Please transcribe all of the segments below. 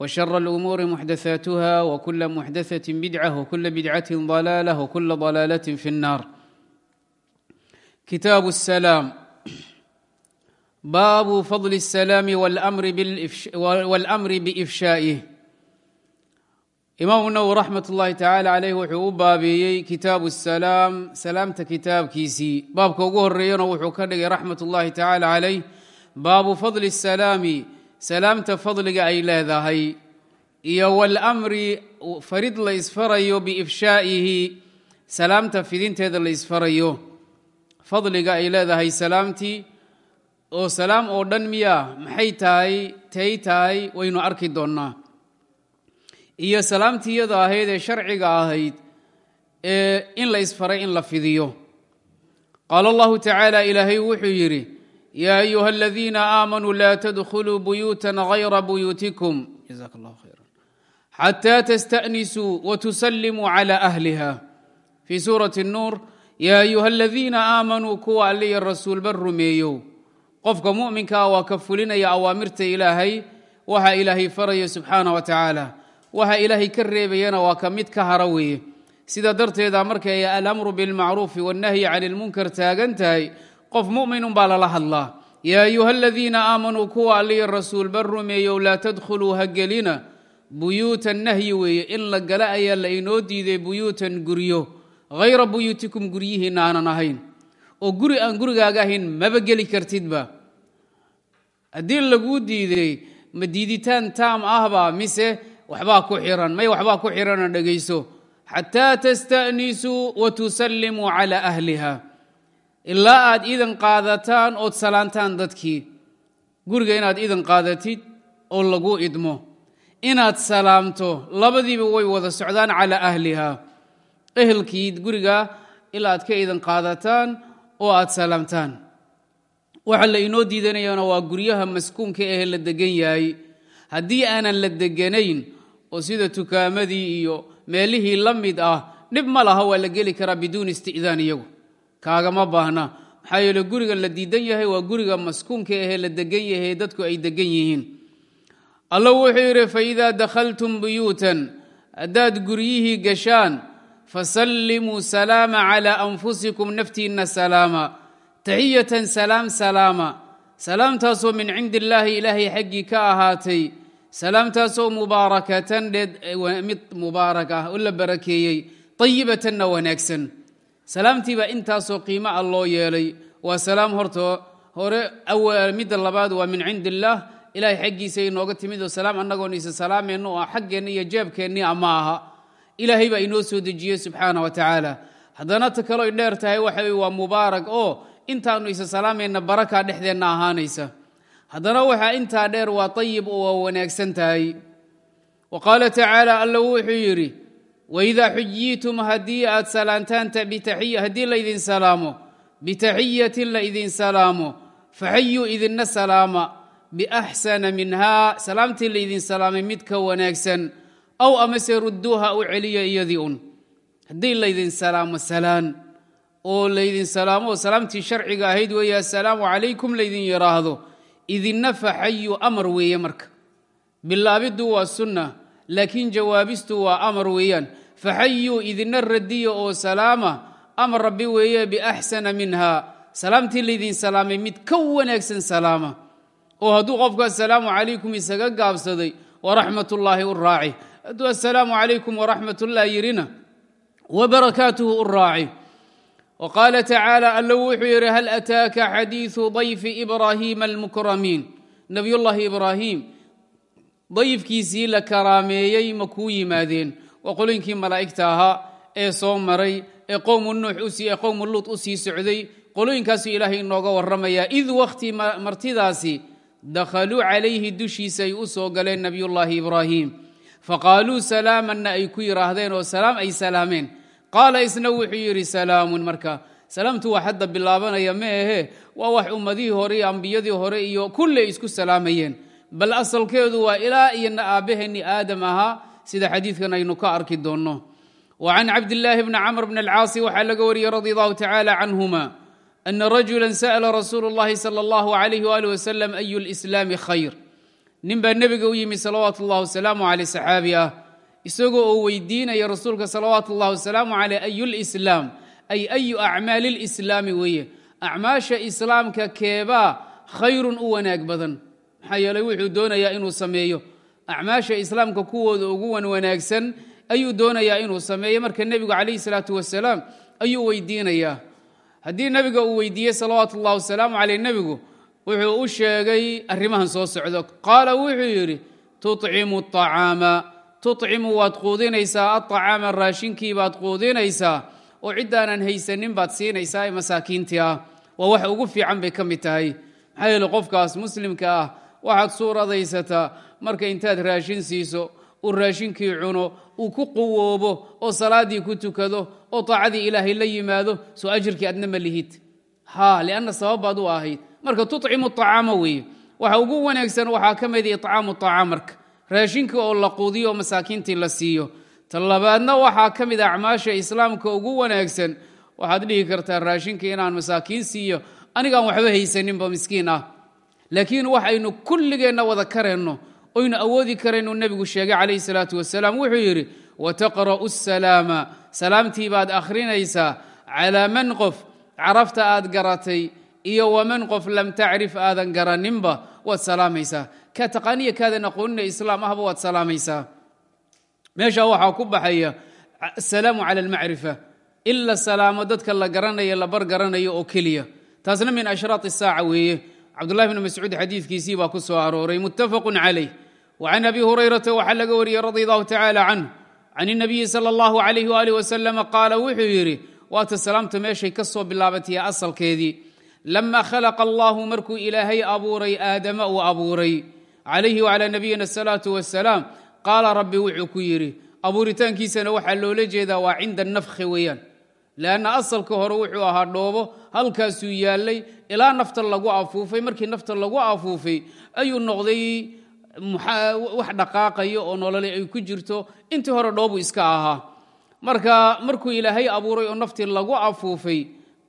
وشر الأمور محدثاتها وكل محدثة بدعة وكل بدعة ضلالة وكل ضلالة في النار كتاب السلام باب فضل السلام والأمر, بالإفش والأمر بإفشائه imaamu nawwi raxmat ullaahi tacaala caleyh wuxuu u baabeeyey kitaabu salaam salaamta kitaabkiisii baabka ugu horeeyana wuxuu ka dhigay raxmat ullaahi tacaala caleyh baabu fadli salaami salaamta fadliga ay leedahay iyo walamri farid la isfarayo biifshaa'ihi salaamta fidinteeda la isfarayo fadliga ay leedahay salaamtii oo salaam oo dhan miya maxay tahay tay tahay waynu arki doonnaa. Iyo salaamtii iyada ahayd ee sharciga ahayd ee in la isfaray in la fidiyo. Qaala allahu tacaala ilaahay wuxuu yidhi yaa ayuha aladiina aamanuu hayra buyuutikum jazaak allahu khayra xataa tasta'nisuu watusallimuu cala ahliha fii suurati nuur yaa ayuha aladiina aamanuu kuwa alliya rasuulba rumeeyow qofka mu'minkaa waa ka fulinaya awaamirta ilaahay waxa ilaahay faraya subxaana wa tacaala waxa ilaahay ka reebayana waa ka mid ka hara weeye sida darteeda markay alamru bilmacruufi wannahyi cani lmunkar taagan tahay qof mu'minun baa lala hadlaa yaa ayuha aladiina aamanuu kuwa alliya rasuulba rumeeyow laa tadkhuluu ha gelina buyuutan nahyi weeye in la gala ayaa la inoo diiday buyuutan guryo hayra buyuutikum guryihiinna aanan ahayn oo guri aan gurigaaga ahayn maba geli kartidba haddii laguu diiday ma diiditaan taam ahba mise waxbaa ku xiran may waxbaa ku xirana dhegayso xataa tasta'nisuu watusallimuu cala ahliha ilaa aad idan qaadataan ood salaantaan dadkii guriga inaad idan qaadatid oo lagu idmo. Inaad salaamto labadiiba way wada socdaan cala ahliha. Ehelkii guriga ilaa aad ka idan qaadataan oo aad salaamtaan. Waxa la inoo diidanayana waa guryaha maskuunka ehe la degan yahay. Haddii aanan la deganayn oo sida tukaamadii iyo meelihii la mid ah dhib ma laha waa la geli karaa biduuni isticdaan iyagu kaagama baahna. Maxaa yeele guriga la diidan yahay waa guriga maskuunka ahee la degan yahay dadku ay degan yihiin. Alla wuxuu yidhi faidaa dakhaltum buyuutan haddaad guryihii gashaan fasallimuu salaama calaa anfusikum naftiinna salaama. Taxiyatan salaam salaama. Salaamtaasoo min cindi illaahi ilaahay xaggii ka ahaatay. Salaamtaasoo mubaarakatan mid mubaarak ah oo la barakeeyey. Ayibatanna wanaagsan salaamtiibaa intaasoo qiimo ah loo yeelay. Waa salaam horto hore midda labaad waa min cindi illaah ilaahay xaggiisa inooga timid oo salaam annagoon isa salaameenna oo xaggeenna iyo jeebkeenni ama aha. Ilaahay baa inoo soo dejiyey subxaana wa tacaala. Haddana ta kaloo dheer tahay waxa waa mubaarak oo intaanu isa salaamayna barakaa dhexdeenna ahaanaysa. Haddana waxaa intaa dheer waa ayib oo waa wanaagsan tahay. Wa qaala tacaala alla wuxuu yidhi waidaa xuyiitum haddii aad salaantaan haddii laydin salaamo bitaxiyatin laydin salaamo faxayuu idinna salaama biaxsana minhaa salaamtii laydin salaamay mid ka wanaagsan aw amase rudduuha u celiya iyadii un haddii laydin salaamo salaan oo laydin salaamo oo salaamtii sharciga ahayd weeye assalaamu calaykum laydin yidhaahdo idinna faxayu amar weeye marka bilaabiddu waa sunna laakiin jawaabistu waa amar weeyaan. Faxayuu idinna radiya oo salaama amar rabbi weeye biaxsana minha. Salaamtii laydin salaamay mid ka wanaagsan salaama. Oo hadduu qofku assalaamu calaykum isaga gaabsaday waraxmatullaahi u raaci. Hadduu assalaamu calaykum waraxmatullah yidhina wabarakaatuhu u raaci. Wa tacaala alla wuxuu yidhi hal ataaka xadiiثu dayfi ibraahiima almukramiin nabiyullaahi ibraahim dayfkiisii la karaameeyey ma kuu yimaadeen. Waa qolooyinkii malaa'igta ahaa ee soo maray ee qowmu luut u sii socday qolooyinkaasuu ilaahay inooga warramayaa. Id wakhti martidaasi dakhaluu calayhi dushiisa ay u soo galeen nebiyullaahi ibraahim. Faqaaluu salaamanna ay ku yidhaahdeen oo salaam ay salaameen. Qaala isna wuxuu yidhi salaamun marka salaamtu wax hadda bilaabanaya ma ahe waa wax ummadihii hore iyo ambiyadii hore iyo kulle isku salaamayeen bal asalkeedu waa ilaa iyona aabbaheenni aadam ahaa sida xadiidkan aynu ka arki doonno wa can cabdillaahi bni camr bni alcaasi waxaa laga wariyey radi allahu tacaala canhuma ana rajula sa'la rasuulu اllahi salى اllahu alayh wali wasalam ayu lislaami khayr nin baa nebiga u yimi salawaatu اllah wasalaamu caleyh saxaabi ah isagoo oo weydiinaya rasuulka salawaatu اllah wasalaamu caleyh ayu lislaam ay ayu acmaali lislaami weeye acmaasha islaamka keebaa khayrun u wanaag badan maxaa yeeley wuxuu doonayaa inuu sameeyo. Acmaasha islaamka kuwooda ugu wan wanaagsan ayuu doonayaa inuu sameeyo. Marka nebigu calayhi salaatu wasalaam ayuu weydiinayaa. Haddii nebiga uu weydiiyey salawaatu wasalaamu caleyh nebigu wuxuu u sheegay arrimahan soo socdo. Qaala wuxuu yidhi tucimu acaama tucimu waad quudinaysaa aacaama raashinkii baad quudinaysaa oo ciddaanan haysanin baad siinaysaa ee masaakiintii ah. Waa wax ugu fiican bay ka mid tahay. Maxaa yeele qofkaas muslimka ah waxaad suuradaysataa marka intaad raashin siiso uu raashinkii cuno uu ku quwoobo oo salaaddii ku tukado oo taacadii ilaahay la yimaado soo ajirkii adna ma lihid. Ha lianna sababbaad u ahayd. Marka tucimu acaama weeye. Waxa ugu wanaagsan waxaa ka mid icaamu acaam raashinkii oo la quudiyo oo masaakiintii la siiyo. Ta labaadna waxaa ka mid acmaasha islaamka ugu wanaagsan. Waxaad dhihi kartaa raashinkii inaan masaakiin siiyo anigaan waxba haysaninba miskiin ah laakiin waxaynu kulligeenna wada kareenno oynu awoodi karaynu nebigu sheegay calayhi salaatu wasalaam wuxuu yidhi wataqra'u salaama. Salaamtii baad akhrinaysaa calaa man qof carafta aad garatay iyo waman qof lam tacrif aadan garaninba waad salaamaysaa. Kaa taqaaniya kaadan aqoonina islaam ahba waad salaamaysaa. Meeshaa waxaa ku baxaya asalaamu cala almacrifa. In la salaamo dadka la garanayo la bar garanayo oo keliya. Taasna min ashraat isaaca weeye cabdullahi bni mascuud xadiidkiisii baa ku soo arooray muttafaqun calayh. Wa can abi hurayrata waxaa laga wariyey radi allahu tacaala canh can inabiyi sala allahu calayh waalih wasalama qaala wuxuu yidhi waata salaamta meeshay ka soo bilaabatay asalkeedii. Lama khalaqa allahu markuu ilaahay abuuray aadama uu abuuray. Calayhi wacalaa nabiyina asalaatu wasalaam qaala rabbi wuxuu ku yidhi abuuritaankiisana waxaa loola jeedaa waa cinda nafkhi weeyaan. Leanna asalka hore wuxuu ahaa dhoobo halkaasuu yaallay ilaa nafta lagu afuufay. Markii nafta lagu afuufay ayuu noqday wax dhaqaaqayo oo nolole ay ku jirto. Intii hore dhoobu iska ahaa. Marka markuu ilaahay abuuray oo naftii lagu afuufay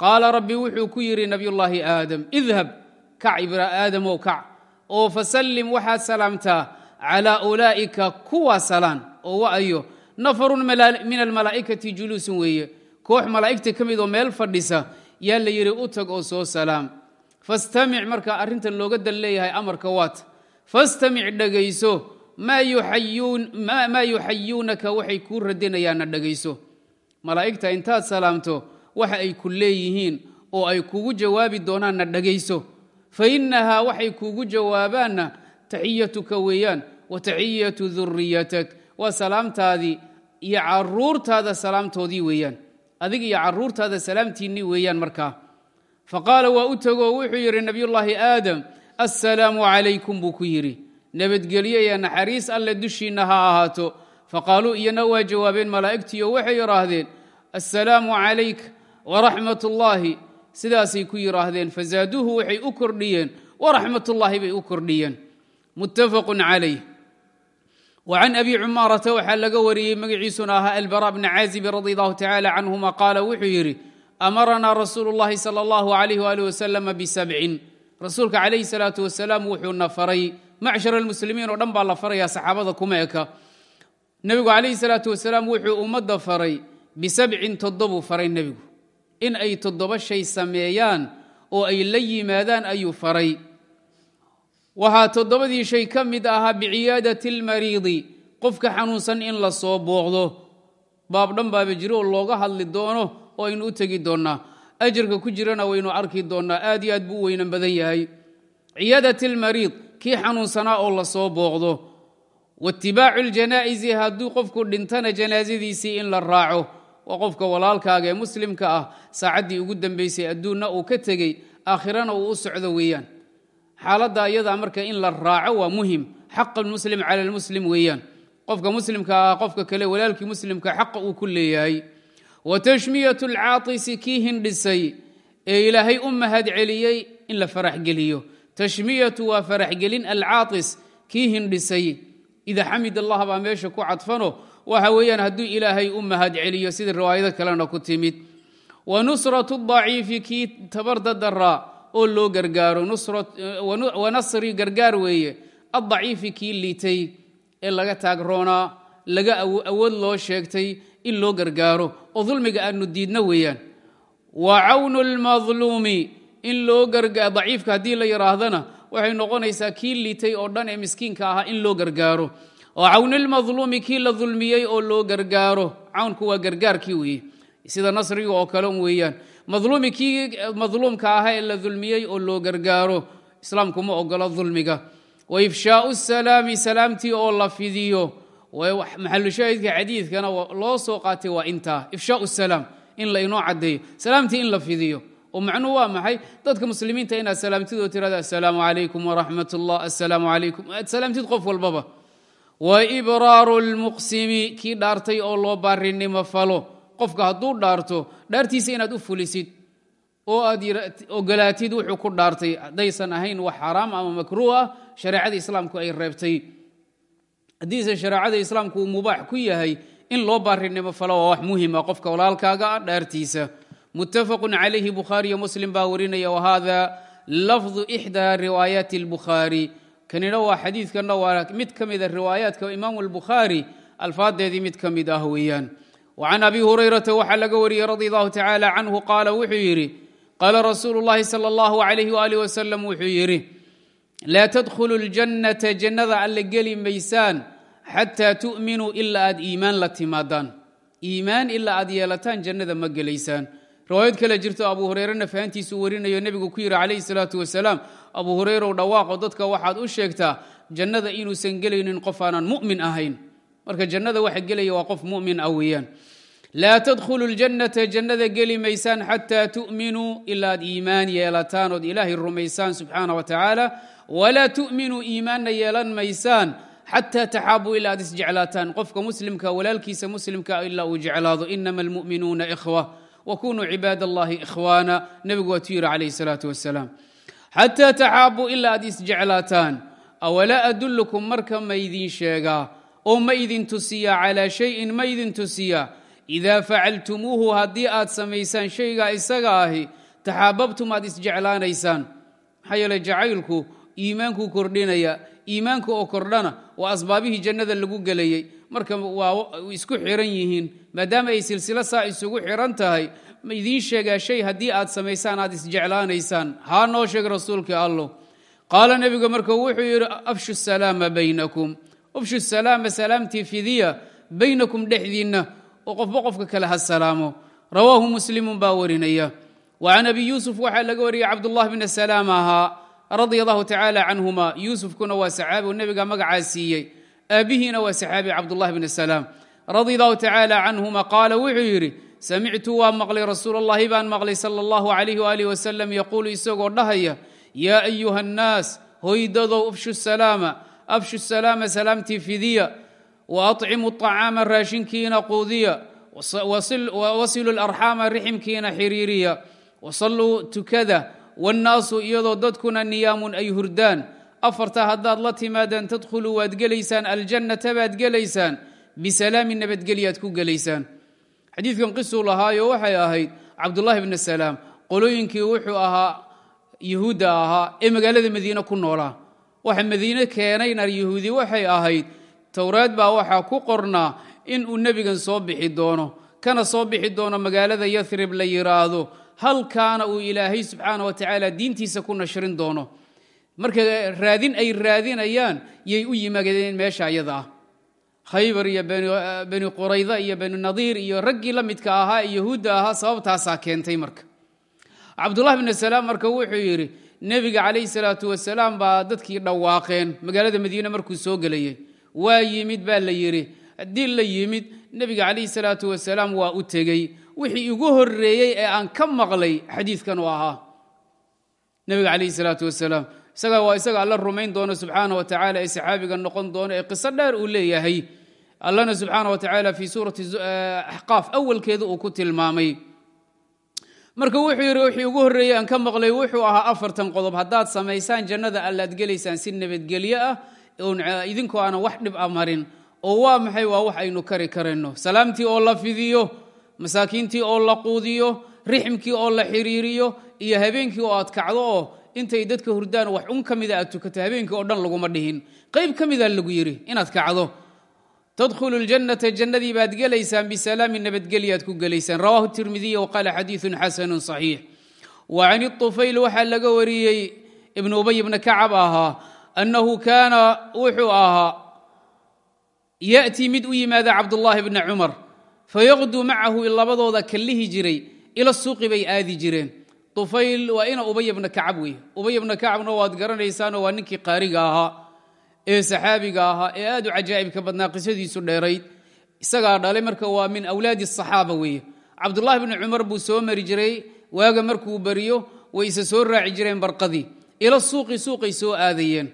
qaala rabbi wuxuu ku yidhi nabiyullaahi aadam idhab kac aadamow kac oo fasallim waxaad salaamtaa calaa ulaa'ika kuwa salaan. Oo wa'ayo nafarun min almalaa'ikati juluusun weeye. Koox malaa'igta ka mid oo meel fadhisa yaa la yidhi u tag oo soo salaam. Fastamic marka arrintan looga dal leeyahay amarka waat fastamic dhegayso maa yuxayuunaka waxay kuu radinayaanna dhegayso malaa'igta intaad salaamto waxa ay ku leeyihiin oo ay kugu jawaabi doonaanna dhegayso fa innahaa waxay kuugu jawaabaanna taxiyatuka weeyaan wa taxiyatu duriyatak waa salaamtaadii iyo caruurtaada salaamtoodii weeyaan adig iyo caruurtaada salaamtiinnii weeyaan markaa fa qaala waa u tegoo wuxuu yidhi nebiyullaahi aadam assalaamu calaykum buu ku yidhi. Nabadgelyo iyo naxariis alle dushiinna ha ahaato. Faqaaluu iyana waa jawaabeen malaa'igtiiyo waxay yidhaahdeen assalaamu calayk waraxmat ullaahi sidaasay ku yidhaahdeen. Fasaaduuhu waxay u kordhiyeen waraxmatullaahi bay u kordhiyeen. Muttafaqun calayh wa can abi cumaarata waxaa laga wariyey magaciisuna ahaa albara bni caazibi radi allahu tacala canhuma qaala wuxuu yidhi amaranaa rasuulu llahi sala allahu alayh waalih wasalama bisabcin rasuulka calayhi salaatu wasalaam wuxuuna faray macshar almuslimiin oo dhan baa la farayaa saxaabada kuma eka nebigu calayhi salaatu wasalaam wuxuu ummadda faray bisabcin toddobuu faray nebigu in ay toddoba shay sameeyaan oo waxaa toddobadii shay ka mid ahaa biciyaadati almariidi qofka xanuunsan in la soo booqdo. Baab dhan baaba jiro oo looga hadli doono oo aynu u tegi doonnaa. Ajarka ku jirana waynu arki doonnaa. Aad iyo aad buu u weynan badan yahay. Ciyaadat almariid kii xanuunsanaa oo la soo booqdo. Waitibaacu ljanaa'isi hadduu qofku dhintana janaasadiisii in la raaco. Waa qofka walaalkaaga ee muslimka ah saacaddii ugu dambaysay adduunna uu ka tegey aakhirana uu u socdo weeyaan xaaladda ayadaa marka in la raaco waa muhiim xaq almuslim cala almuslim weeyaan. Qofka muslimka ah qofka kale walaalkii muslimka xaqa uu ku leeyahay. Wa tashmiyat alcaatisi kii hindhisay ee ilaahay u mahad celiyey in la faraxgeliyo tashmiyatu waa faraxgelin alcaatis kii hindhisay. Ida xamid allah baa meesha ku cadfano waxa weeyaan hadduu ilaahay u mahad celiyo riwaayado kalena ku timid. Wa nusratu daciifi kii tabarda daraa oo loo gargaaro wa nasri gargaar weeye addaciifi kii liitay ee laga taagroonaa laga awood loo sheegtay in loo gargaaro oo dulmiga aanu diidno weeyaan. Wa cawnu lmadluumi in loo daciifka haddii la yidhaahdana waxay noqonaysaa kii liitay oo dhan ee miskiinka ahaa in loo gargaaro. Oo cawnilmadluumi kii la dulmiyey oo loo gargaaro cawnku waa gargaarkii weeye. Sida nasriga oo kale weeyaan madluumi kii madluumka ahaa ee la dulmiyey oo loo gargaaro islaamku ma ogolo dulmiga. Wa ifshaau salaami salaamtii oo la fidiyo. Maxalushaahidka xadiidkana loo soo qaatay waa intaa ifshaau salaam in la inoo caddeeyo. Salaamtii in la fidiyo. Oo macnuhu waa maxay? Dadka muslimiinta inaad salaamtidoo tirada assalaamu calaykum waraxmat ullah assalaamu calaykum aad salaamtid qof walbaba. Wa ibraaru lmuqsimi kii dhaartay oo loo baarinimo falo qofka hadduu dhaarto dhaartiisa inaad u fulisid oo aad ogolaatid wuxuu ku dhaartay haddaysan ahayn wax xaraam ama makruuh ah shareecada islaamku ay reebtay. Haddiise shareecada islaamku uu mubaax ku yahay in loo baarinimo falo waa wax muhima qofka walaalkaaga ah dhaartiisa. Muttafaqun calayhi bukhaariyo muslim baa warinaya wahada lafdu ixdaa riwaayaati albukhaari. Kanina waa xadiidkanna waa mid ka mida riwaayaadka imaamu albukhaari alfaadeedii mid ka mid ah weeyaan وcan abi hurayrata waxaa laga wariyey radi allahu tacala canhu qaala wuxuu yidhi qaala rasuulu اllahi salى اllahu alayh waalih wasalam wuxuu yidhi laa tadkhulu اljannata jannada alle geli maysaan xataa tu'minuu ilaa aad iimaan la timaadaan iimaan ilaa aad yeelataan jannada ma gelaysaan riwaayad kale jirto abu hureyrena fahantiisuu warinayo nebigu ku yidhi calayhi salaatu wasalaam abu hureyrow dhawaaqo dadka waxaad u sheegtaa jannada inuusan gelaynin qof aanan mu'min ahayn marka jannada waxa gelaya waa qof mu'min ah weeyaan. Laa tadkhulu ljannata jannada geli maysaan xataa tu'minuu ilaa ad iimaan yeelataan ood ilaahay rumaysaan subxaana wa tacaala walaa tu'minuu iimaanna yeelan maysaan xataa taxaabuu ilaa ad isjeclaataan. Qofka muslimka walaalkiisa muslimka ilaa uu jeclaado inama almu'minuuna ikhwa wkunuu cibaad allahi ikhwaana. Nebigu waatuu yidhi calayh salaatu wasalaam xataa taxaabuu ilaa aad isjeclaataan. Awalaa adullukum marka ma idin sheegaa oo ma idin tusiyaa calaa shayin ma idin tusiyaa idaa facaltumuuhu haddii aad samaysaan shaygaa isaga ahi taxaababtum aad isjeclaanaysaan. Maxaa yeele jacaylku iimaankuu kordhinaya iimaanka oo kordhana waa asbaabihii jannada lagu gelayey marka waa isku xiran yihiin maadaama ay silsilo saa isugu xiran tahay ma idiin sheegaa shay haddii aad samaysaan aad isjeclaanaysaan. Haa noo sheeg rasuulka allow qaala nebiga marka wuxuu yidhi afshu salaama baynakum afshu salaama salaamtii fidiya baynakum dhexdiinna oo qofba qofka kale ha salaamo. Rawaahu muslimun baa warinaya. Wa can abi yuusuf waxaa laga wariyey cabdullahi bna salaam ahaa radia allahu tacaala canhuma. Yuusufkuna waa saxaabi oo nebiga magacaa siiyey. Aabbihiina waa saxaabi cabdullahi bni salaam. Radia allahu tacaala canhuma qaala wuxuu yidhi samictu waa maqlay rasuul allahi baan maqlay sala allahu calayh waalih wasalam yaquulu isagoo dhahaya yaa ayuha annaas hoydadow afshu salaama afshu salaama salaamtii fidiya wa aطcimu طacaama raashinkiina quudiya wasilu larxaama riximkiina xiriiriya wasalluu tukada wannaasu iyadoo dadkuna niyaamun ay hurdaan afarta haddaad la timaadaan tadkhuluu waad gelaysaan aljannata baad gelaysaan bisalaamin nabadgelyaad ku gelaysaan xadiidkan qisuu lahaayo waxay ahayd cabdullaahi bni salaam qolooyinkii wuxuu ahaa yuhuudda ahaa ee magaalada madiine ku noolaa waxa madiine keenayna yuhuudi waxay ahayd towraad baa waxaa ku qornaa in uu nebigan soo bixi doono. Kana soo bixi doono magaalada yarib la yidhaahdo halkaana uu ilaahay subxaana wa tacaala diintiisa ku nashrin doono. Marka raadin ay raadinayaan yay u yimaadeen meesha ayada ah. Khaybar iyo bani qurayda iyo bani nadiir iyo raggii la midka ahaa yahuudda ahaa sababtaasaa keentay marka. Cabdullahi bn salaam marka wuxuu yidhi nebiga calayhi salaatu wasalaam baa dadkii dhawaaqeen. Magaalada madiine markuu soo gelayey waa yimid baa la yidhi haddii la yimid nebiga calayhi salaatu wasalaam waa u tegey. Wixii igu horreeyey ee aan ka maqlay xadiidkan u ahaa. Nebiga calayhi salaatu wasalaam isaga waa isaga alla rumayn doono subxaana wa tacaala ee saxaabiga noqon doono ee qiso dheer uu leeyahay. Allana subxaana wa tacaala fii suurati axqaaf awalkeeda uu ku tilmaamay marka wuxuu yidhi wixii ugu horreeyey aan ka maqlay wuxuu ahaa afartan qodob. Haddaad samaysaan jannada allaad gelaysaan si nabadgelyo ah idinkoo aanan wax dhib a marin. Oo waa maxay? Waa wax aynu kari karayno. Salaamtii oo la fidiyo masaakiintii oo la quudiyo rixmkii oo la xiriiriyo iyo habeenkii oo aad kacdo oo intay dadka hurdaan wax un ka mida aad tukato habeenkii oo dhan laguma dhihin. Qayb ka mida lagu yidhi inaad kacdo tadkhulu ljannata jannadii baad gelaysaan bisalaamin nabadgelyaad ku gelaysaan rawahu tirmidiy waqaala xadiiثun xasanu صaxiix wa can iطufayl waxaa laga wariyey ibn ubay bna kacab ahaa annahu kaana wuxuu ahaa ya'tii mid u yimaada cabdullaahi bna cumar fayaqduu macahu labadooda kallihi jiray ila suuqi bay aadi jireen ufayl waa ina ubay bna kacab wey ubay bna kacabna waad garanaysaanoo waa ninkii qaariga ahaa ee saxaabiga ahaa ee aad u cajaa'ibka badnaa qisadiisu dheerayd. Isagaa dhalay marka waa min awlaadi asaxaaba weeye. Cabdullaahi bni cumar buu soo mari jiray waaga markuu beriyo way isa soo raaci jireen barqadii. Ila suuqi suuqay soo aadayeen.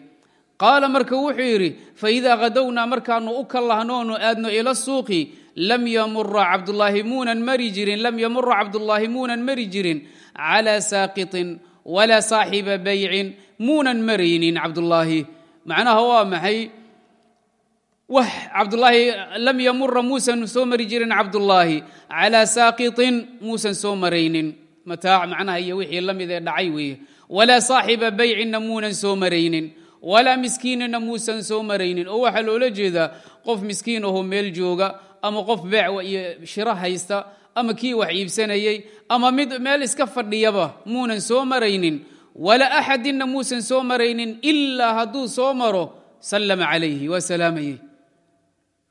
Qaala marka wuxuu yidhi faidaa hadownaa markaannu u kallahnoonu aadno ila suuqi lam yamura cabdulaahi muunan mari jirin lam yamura cabdullaahi muunan mari jirin calaa saaqitin walaa saaxiba baycin muunan maraynin cabdullaahi macnaha waa maxay? Wax cabdulaahi lam yamura muusan soo mari jirin cabdullaahi. Calaa saaqitin muusan soo maraynin. Mataac macnaha iyo wixii la mid ee dhacay weeye. Walaa saaxiba baycinna muunan soo maraynin. Walaa miskiinina muusan soo maraynin. Oo waxaa loola jeedaa qof miskiin ahoo meel jooga ama qof beec iyo shiro haysta ama kii wax iibsanayey ama mid meel iska fadhiyaba muunan soo maraynin walaa axadinna muusan soo maraynin ilaa hadduu soo maro sallama calayhi waa salaamayey.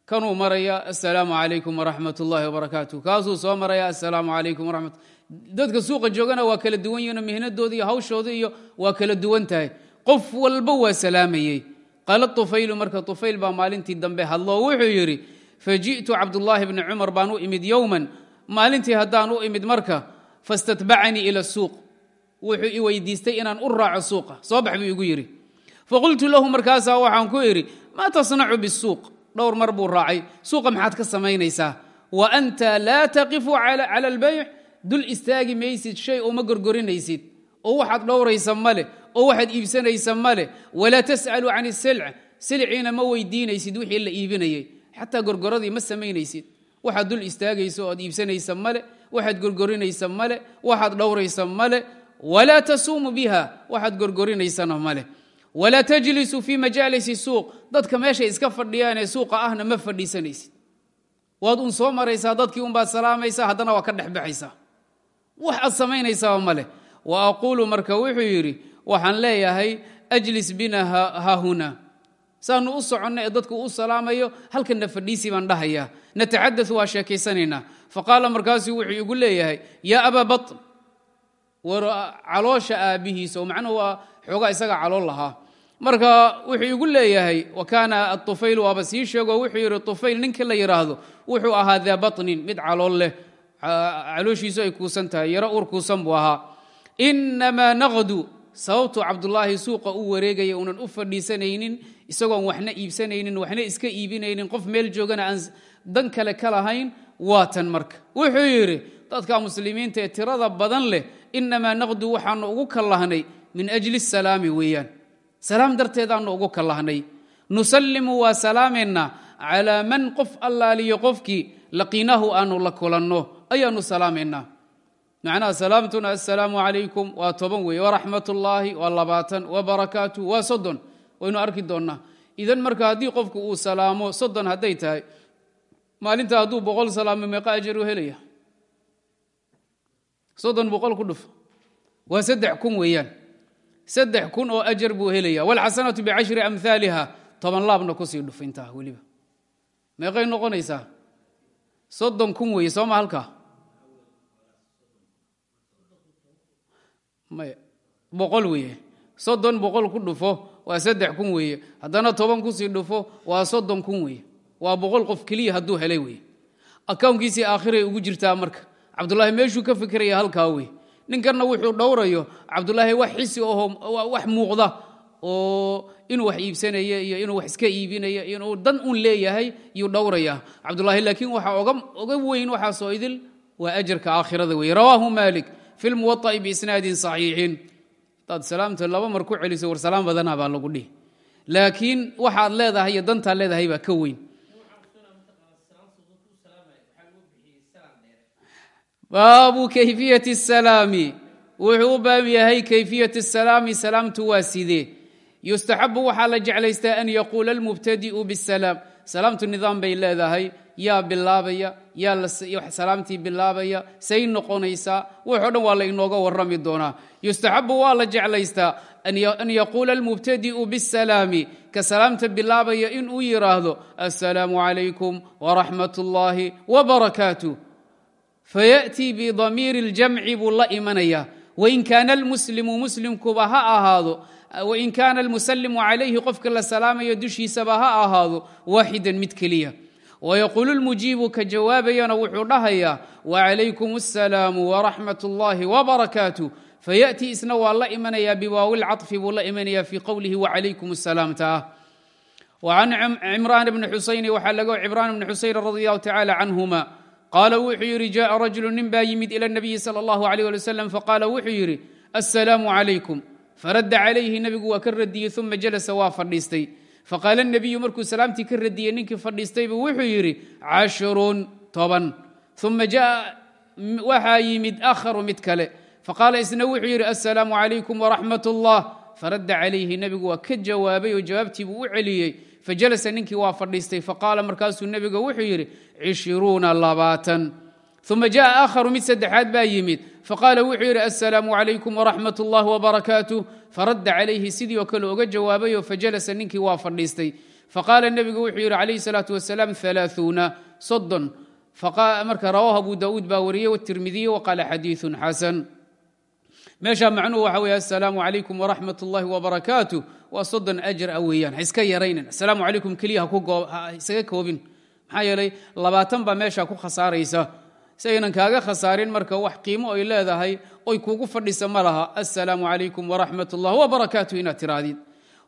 Kanuu maraya assalaamu calaykum waraxmat ullaahi wabarakaatu kaasuu soo maraya assalaamu calaykum waraxmat dadka suuqa joogana waa kala duwan yihinoo mihnadooda iyo hawshooda iyo waa kala duwan tahay. Qof walba waa salaamayey. Qaala tufaylu marka tufayl baa maalintii dambe hadloo wuxuu yidhi faji'tu cabdullaahi bni cumar baan u imid yowman. Maalintii haddaan u imid marka fastatbacanii ila suuq wuxuu i weydiistay inaan u raaco suuqa. Soo bax buu igu yidhi. Faqultu lahu markaasaa waxaan ku idhi maa tasnacu bisuuq? Dhowr mar buu raacay. Suuqa maxaad ka samaynaysaa? Wa anta laa taqifu cala albayc dul istaagi maysid shay uma gorgorinaysid. Oo waxaad dhowraysa male oo waxaad iibsanaysa male walaa tas'alu can isilc silciina ma weydiinaysid wixii la iibinayay. Xataa gorgoradii ma samaynaysid. Waxaad dul istaagaysa oad iibsanaysa male waxaad gorgorinaysa male waxaad dhowraysa male walaa tasuumu biha. Waxaad gorgorinaysana male walaa tajlisu fii majaalisi suuq. Dadka meeshay iska fadhiyaanee suuqa ahna ma fadhiisanaysid. Waad un soo maraysaa dadkii unbaad salaamaysaa haddana waa ka dhexbaxaysaa wax aad samaynaysaaba male wa aquulu marka wuxuu yidhi waxaan leeyahay ajlis bina haahuna saanu u soconno ee dadku u salaamayo halkanna fadhiisi baan dhahayaa. Nataxadau waa sheekaysanaynaa. Faqaala markaasuu wuxuu igu leeyahay yaa abaa baطn caloosha aabbihiisa macnuhu waa xoogaa isaga calool lahaa. Marka wuxuu igu leeyahay wa kaana atufayl waaba sii sheego wuxuu yidhi tufayl ninka la yidhaahdo wuxuu ahaa daa baطnin mid calool leh. Calooshiisu ay kuusan tahay yaro ur kuusan buu ahaa. Inamaa naqdu sababtuu cabdulaahi suuqa u wareegaya unan u fadhiisanaynin isagoon waxna iibsanaynin waxna iska iibinaynin qof meel joogana aan dan kale ka lahayn waa tan marka. Wuxuu yidhi dadka muslimiinta ee tirada badan leh inamaa naqdu waxaanu ugu kallahnay min ajli salaami weeyaan. Salaam darteedaanu ugu kallahnay nusallimu waa salaamaynaa calaa man qof allaaliyo qofkii laqiinahu aanu la kulanno ayaanu salaamaynaa macnaha salaamtuna assalaamu calaykum waa toban weeye waraxmat waa labaatan wabarakaatu waa soddon. Waynu arki doonnaa. Idan marka haddii qofku uu salaamo soddon hadday tahay maalinta hadduu boqol salaamo meeqa ajar u helaya soddon boqol ku dhuf. Waa saddex kun weeyaan. Saddex kun oo ajar buu helaya walxasanatu bicashri amhaaliha toban laabna ku sii dhuf intaa weliba. Meeqay noqonaysaa? Soddon kun weeye sooma halkaa maya boqol weeye. Soddon boqol ku dhufo waa saddex kun weeye. Haddana toban ku sii dhufo waa soddon kun weeye. Waa boqol qof keliya hadduu helay weye akawnkiisii aakhiray ugu jirtaa marka cabdulaahi meeshuu ka fikiraya halkaa wey ninkanna wuxuu dhowrayo cabdulaahi wax xisi aho wax muuqda oo inuu wax iibsanaya iyo inuu wax iska iibinaya inuu dan un leeyahay yuu dhowraya cabdulaahi laakiin waxaa oga weyn waxaasoo idil waa ajarka aakhirada wey rawaahu malik fi lmuwaطa'i biisnaadin صaxiixin hadaad salaamta laba mar ku celiso war salaam badana baa lagu dhihi. Laakiin waxaad leedahay iyo dantaad leedahay baa ka weyn baabu kayfiyati salaami. Wuxuu u baab yahay kayfiyat salaami salaamtu waa sidee yustaxabu waxaa la jeclaystaa an yaquula almubtadiu bisalaam salaamtu nidaam bay leedahay. Yaa bilaabaya yaa salaamtii bilaabaya say noqonaysaa. Wuxo dhan waa la inooga warrami doonaa. Yustaxabu waa la jeclaystaa an yaquula almubtadiu bisalaami ka salaamta bilaabaya inuu yidhaahdo assalaamu calaykum waraxmat ullaahi wbarakaatuh fayaأtii bidamiiri اljamci buu la imanaya wain kaana almuslimu muslimkuba ha ahaado wain kaana almusalimu calayhi qofka la salaamayo dushiisaba ha ahaado waaxidan mid keliya wayaquulu lmujiibu ka jawaabayana wuxuu dhahayaa wacalaykum asalaamu waraxmat اllahi wbarakaatu fayaأtii isna waa la imanaya biwaawi lcaطfi buu la imanaya fii qowlihi wacalaykum asalaam taah وcan cimraan bni xusayn waxaa laga cimraan bni xusayn radi allahu tacala canhuma qaala wuxuu yidhi jaءa rajulu nin baa yimid ilى الnabiyi salى اllahu عalيه ali wslam faqaala wuxuu yidhi aلsalaamu عalaykum faradda calayhi nebigu waa ka radiyey uma jalasa waa fadhiistay faqaala الnebiyu markuu salaamtii ka radiyey ninkii fadhiistaybu wuxuu yidhi cashrun toban uma jaءa waxaa yimid akharu mid kale faqaala isna wuxuu yidhi aلsalaamu عalaykum وraxmat اllah faradda calayhi nebigu waa ka jawaabay oo jawaabtiibuu u celiyey fajalasa ninkii waa fadhiistay faqaala markaasuu nebiga wuxuu yidhi cishruuna labaatan uma jaءa aakharu mid saddexaad baa yimid faqaala wuxuu yidhi assalaamu calaykum waraxmat اllah wbarakaatu faradda calayhi sidii oo kale oga jawaabayo fajalasa ninkii waa fadhiistay faqaala nebigu wuxuu yidhi calayhi salaatu wasalaam alaaثuuna soddon marka rawaahu abu daa'uud baa wariyey wtirmidiy waqaala xadiiثu xasan meeshaa macnuhu waxa weeye assalaamu calaykum waraxmat اllahi wbarakaatu waa soddon ajar ah weeyaan. Ha iska yaraynin. Asalaamu calaykum keliya ha isaga koobin. Maxaa yeelay labaatan baa meesha ku khasaaraysa. Si aynan kaaga khasaarin marka wax qiimo ay leedahay oy kuugu fadhisa ma laha. Assalaamu calaykum waraxmat ullah wabarakaatu inaad tirahdid.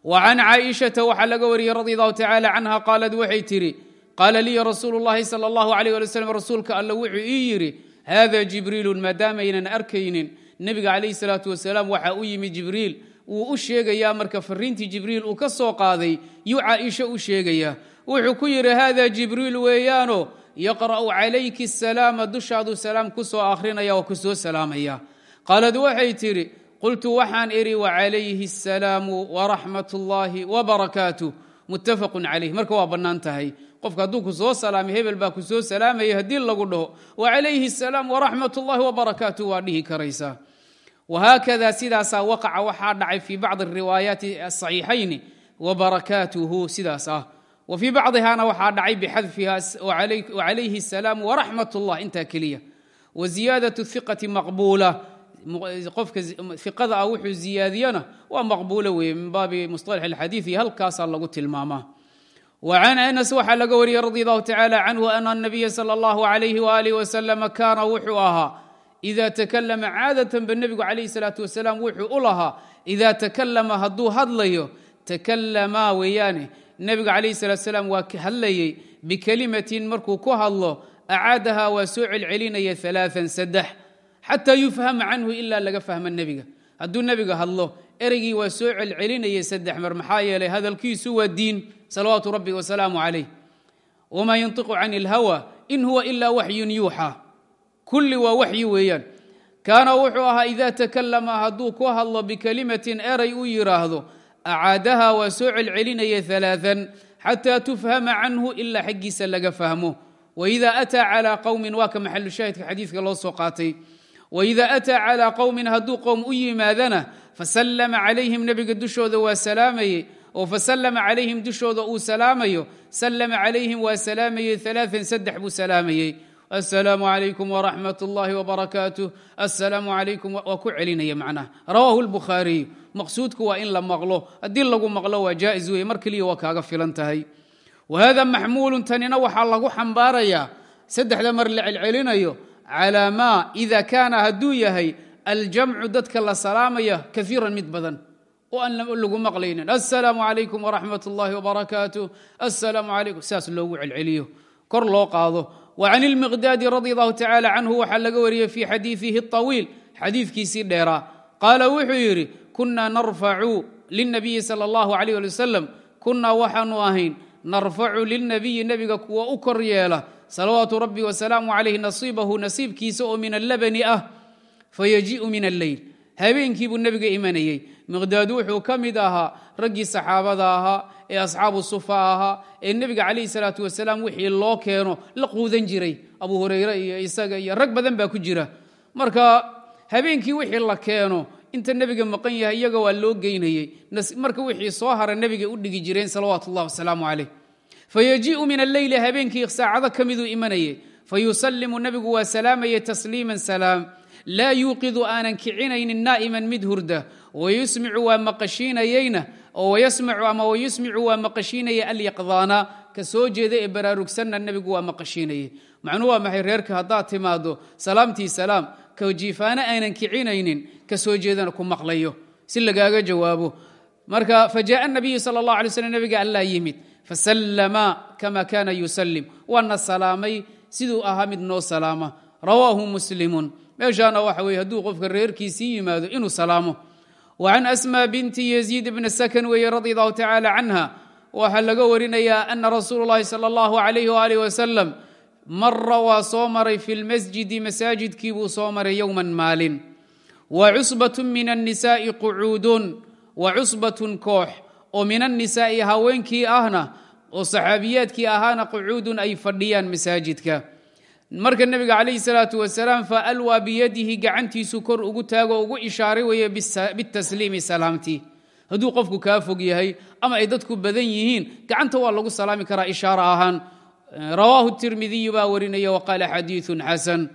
Wa can caaishata waxaa laga wariyey radi allahu tacaala canha qaalad waxay tidhi qaala liya rasuulu llahi sal allahu alayh ali wslam rasuulka alla wuxuu ii yidhi haada jibriilun maadaamaynan arkaynin nebiga calayhi salaatu wasalaam waxaa u yimi jibriil wuu u sheegayaa marka fariintii jibriil uu ka soo qaaday yuu caaisho u sheegayaa wuxuu ku yidhi hada jibriil weeyaano yaqra'u calayki asalaama dushaadu salaam ku soo akhrinaya oo ku soo salaamaya. Qaalad waxay tidhi qultu waxaan idhi wacalayhi asalaamu waraxmat ullaahi wbarakaatu muttafaqun calayh. Marka waa bannaan tahay. Qofka hadduu ku soo salaamay hebel baa ku soo salaamaya haddii lagu dhaho wacalayhi asalaam waraxmat ullahi wbarakaatu waa dhihi karaysaa whaakada sidaasaa waqaca waxaa dhacay fii bacdi riwaayaati asaxiixayni wabarakaatuhu sidaas ah wa fii bacdihana waxaa dhacay bixadfiha wacalayhi asalaam waraxmat ullah intaa keliya wa ziyaadaة hiqati maqbuula qofka iqada ah wuxuu ziyaadiyana waa maqbuulo weeye min baabi musطalax اlxadiiثi halkaasaa lagu tilmaamaa وcan anas waxaa laga wariyey radi allahu tacala canhu ana الnabiya salى اllahu عalayh walih waslm kaana wuxuu ahaa ida takalama caadatan ba nebigu calayhi salaatu wasalaam wuxuu u lahaa idaa takalama hadduu hadlayo takalamaa weeyaane nebigu calayhi salatu salaam waa hadlayey bikelimatin markuu ku hadlo acaadaha waa soo celcelinaya alaaan saddex xataa yufhama canhu ilaa laga fahma nebiga hadduu nebiga hadlo ereygii waa soo celcelinaya saddex mar maxaa yeelay hadalkiisu waa diin salawaatu rabbi wasalaamu calayh wamaa yantiqu can ilhawa in huwa ila waxyun yuuxa kulli waa waxyi weeyaan. Kaana wuxuu ahaa ida takalama hadduu ku hadlo bikelimatin eray u yidhaahdo acaadaha waa soo celcelinaya alaaan xataa tufhama canhu ilaa xaggiisa laga fahmo. Waida ataa calaa qowmin waa ka maxalu shaahidka xadiidka loo soo qaatay. Waida ataa calaa qowmin hadduu qowm u yimaadana fasallama calayhim nebiga dushooda waa salaamayey oo fasallama calayhim dushooda uu salaamayo sallama calayhim waa salaamayey alaaan saddex buu salaamayey asalaamu calaykum waraxmat ullaahi wbarakaatuh asalaamu calaykum waa ku celinaya macnaha. Rawaahu lbukhaariy maqsuudku waa in la maqlo. Haddii lagu maqlo waa jaa'is weeye. Mar keliya kaaga filan tahay. Wahada maxmuulun tanina waxaa lagu xambaarayaa saddexda mar la celcelinayo. Calaa maa ida kaana hadduu yahay aljamcu dadka la salaamaya kaiiran mid badan. Oo aan lagu maqlaynin. Asalaamu calaykum waraxmat ullaahi wbarakaatuh asalaamu calaykum sidaas loogu celceliyo. Kor loo qaado can ilmiqdaadi radi allahu tacala canhu waxaa laga wariyey fii xadiidihi طawiil xadiidkiisii dheeraa. Qaala wuxuu yidhi kunaa narfacu lilnabiyi sala allahu alayh ali wasalam kunaa waxaanu ahayn narfacu lilnabiyi nebiga kuwa u kor yeela. Salawaatu rabbi wasalaamu calayh nasiibahu nasiibkiisa oo min allabani ah fayaji'u min alleyl habeenkii buu nebiga imanayey miqdaad wuxuu ka mid ahaa raggii saxaabada ahaa ee asxaabu sufa ahaa ee nebiga calayhi salaatu wasalaam wixii loo keeno la quudan jiray. Abu hurayre iyo isaga iyo rag badan baa ku jira. Marka habeenkii wixii la keeno inta nebiga maqan yahay iyaga waa loo geynayey marka wixii soo hara nebiga u dhigi jireen salawaatu ullahi wasalaamu calayh. Fayajii'u min alleyli habeenkii saacado ka miduu imanayey fayusalimu nebigu waa salaamayey tasliiman salaam. Laa yuuqidu aanan kicinaynin naa'iman mid hurda. Wayusmicu waa maqashiinayeyna oo wayasmacu ama wayusmicu waa maqashiinaya alyaqdaana ka soo jeeda ee baraarugsanna nebigu waa maqashiinaye macnuu waa maxay? Reerka haddaad timaado salaamtii salaam ka jiifaano aynan kicinaynin ka soo jeedana ku maqlayo. Si lagaaga jawaabo. Marka fajaaa nabiyu sal اllah alay slm nebiga allaa yimid fasallama kama kana yusallim. Waana salaamay siduu ahaa mid noo salaama. Rawaahu muslimun. Meeshaana waxa weye hadduu qofka reerkiisii yimaado inuu salaamo can asma binti yaziid bna sakan weeye radi allahu tacala canha waxaa laga warinayaa ana rasuulu llahi sala allahu alayh waalih wasalam mara waa soo maray fi lmasjidi masaajidkii buu soo maray yowman maalin cusbatun min qucuudun wa cusbatun koox oo min annisaa'i haweenkii ahna oo saxaabiyaadkii ahaana qucuudun ay fadhiyaan masaajidka marka nebiga calayhi salaatu wasalaam fa alwaa biyadihi gacantiisu kor ugu taago ugu ishaaray weeye bitasliimi salaamtii. Hadduu qofku kaa fog yahay ama ay dadku badan yihiin gacanta waa lagu salaami karaa ishaaro ahaan. Rawaahu tirmidiyu baa warinaya wa qaala xadiiun xasan.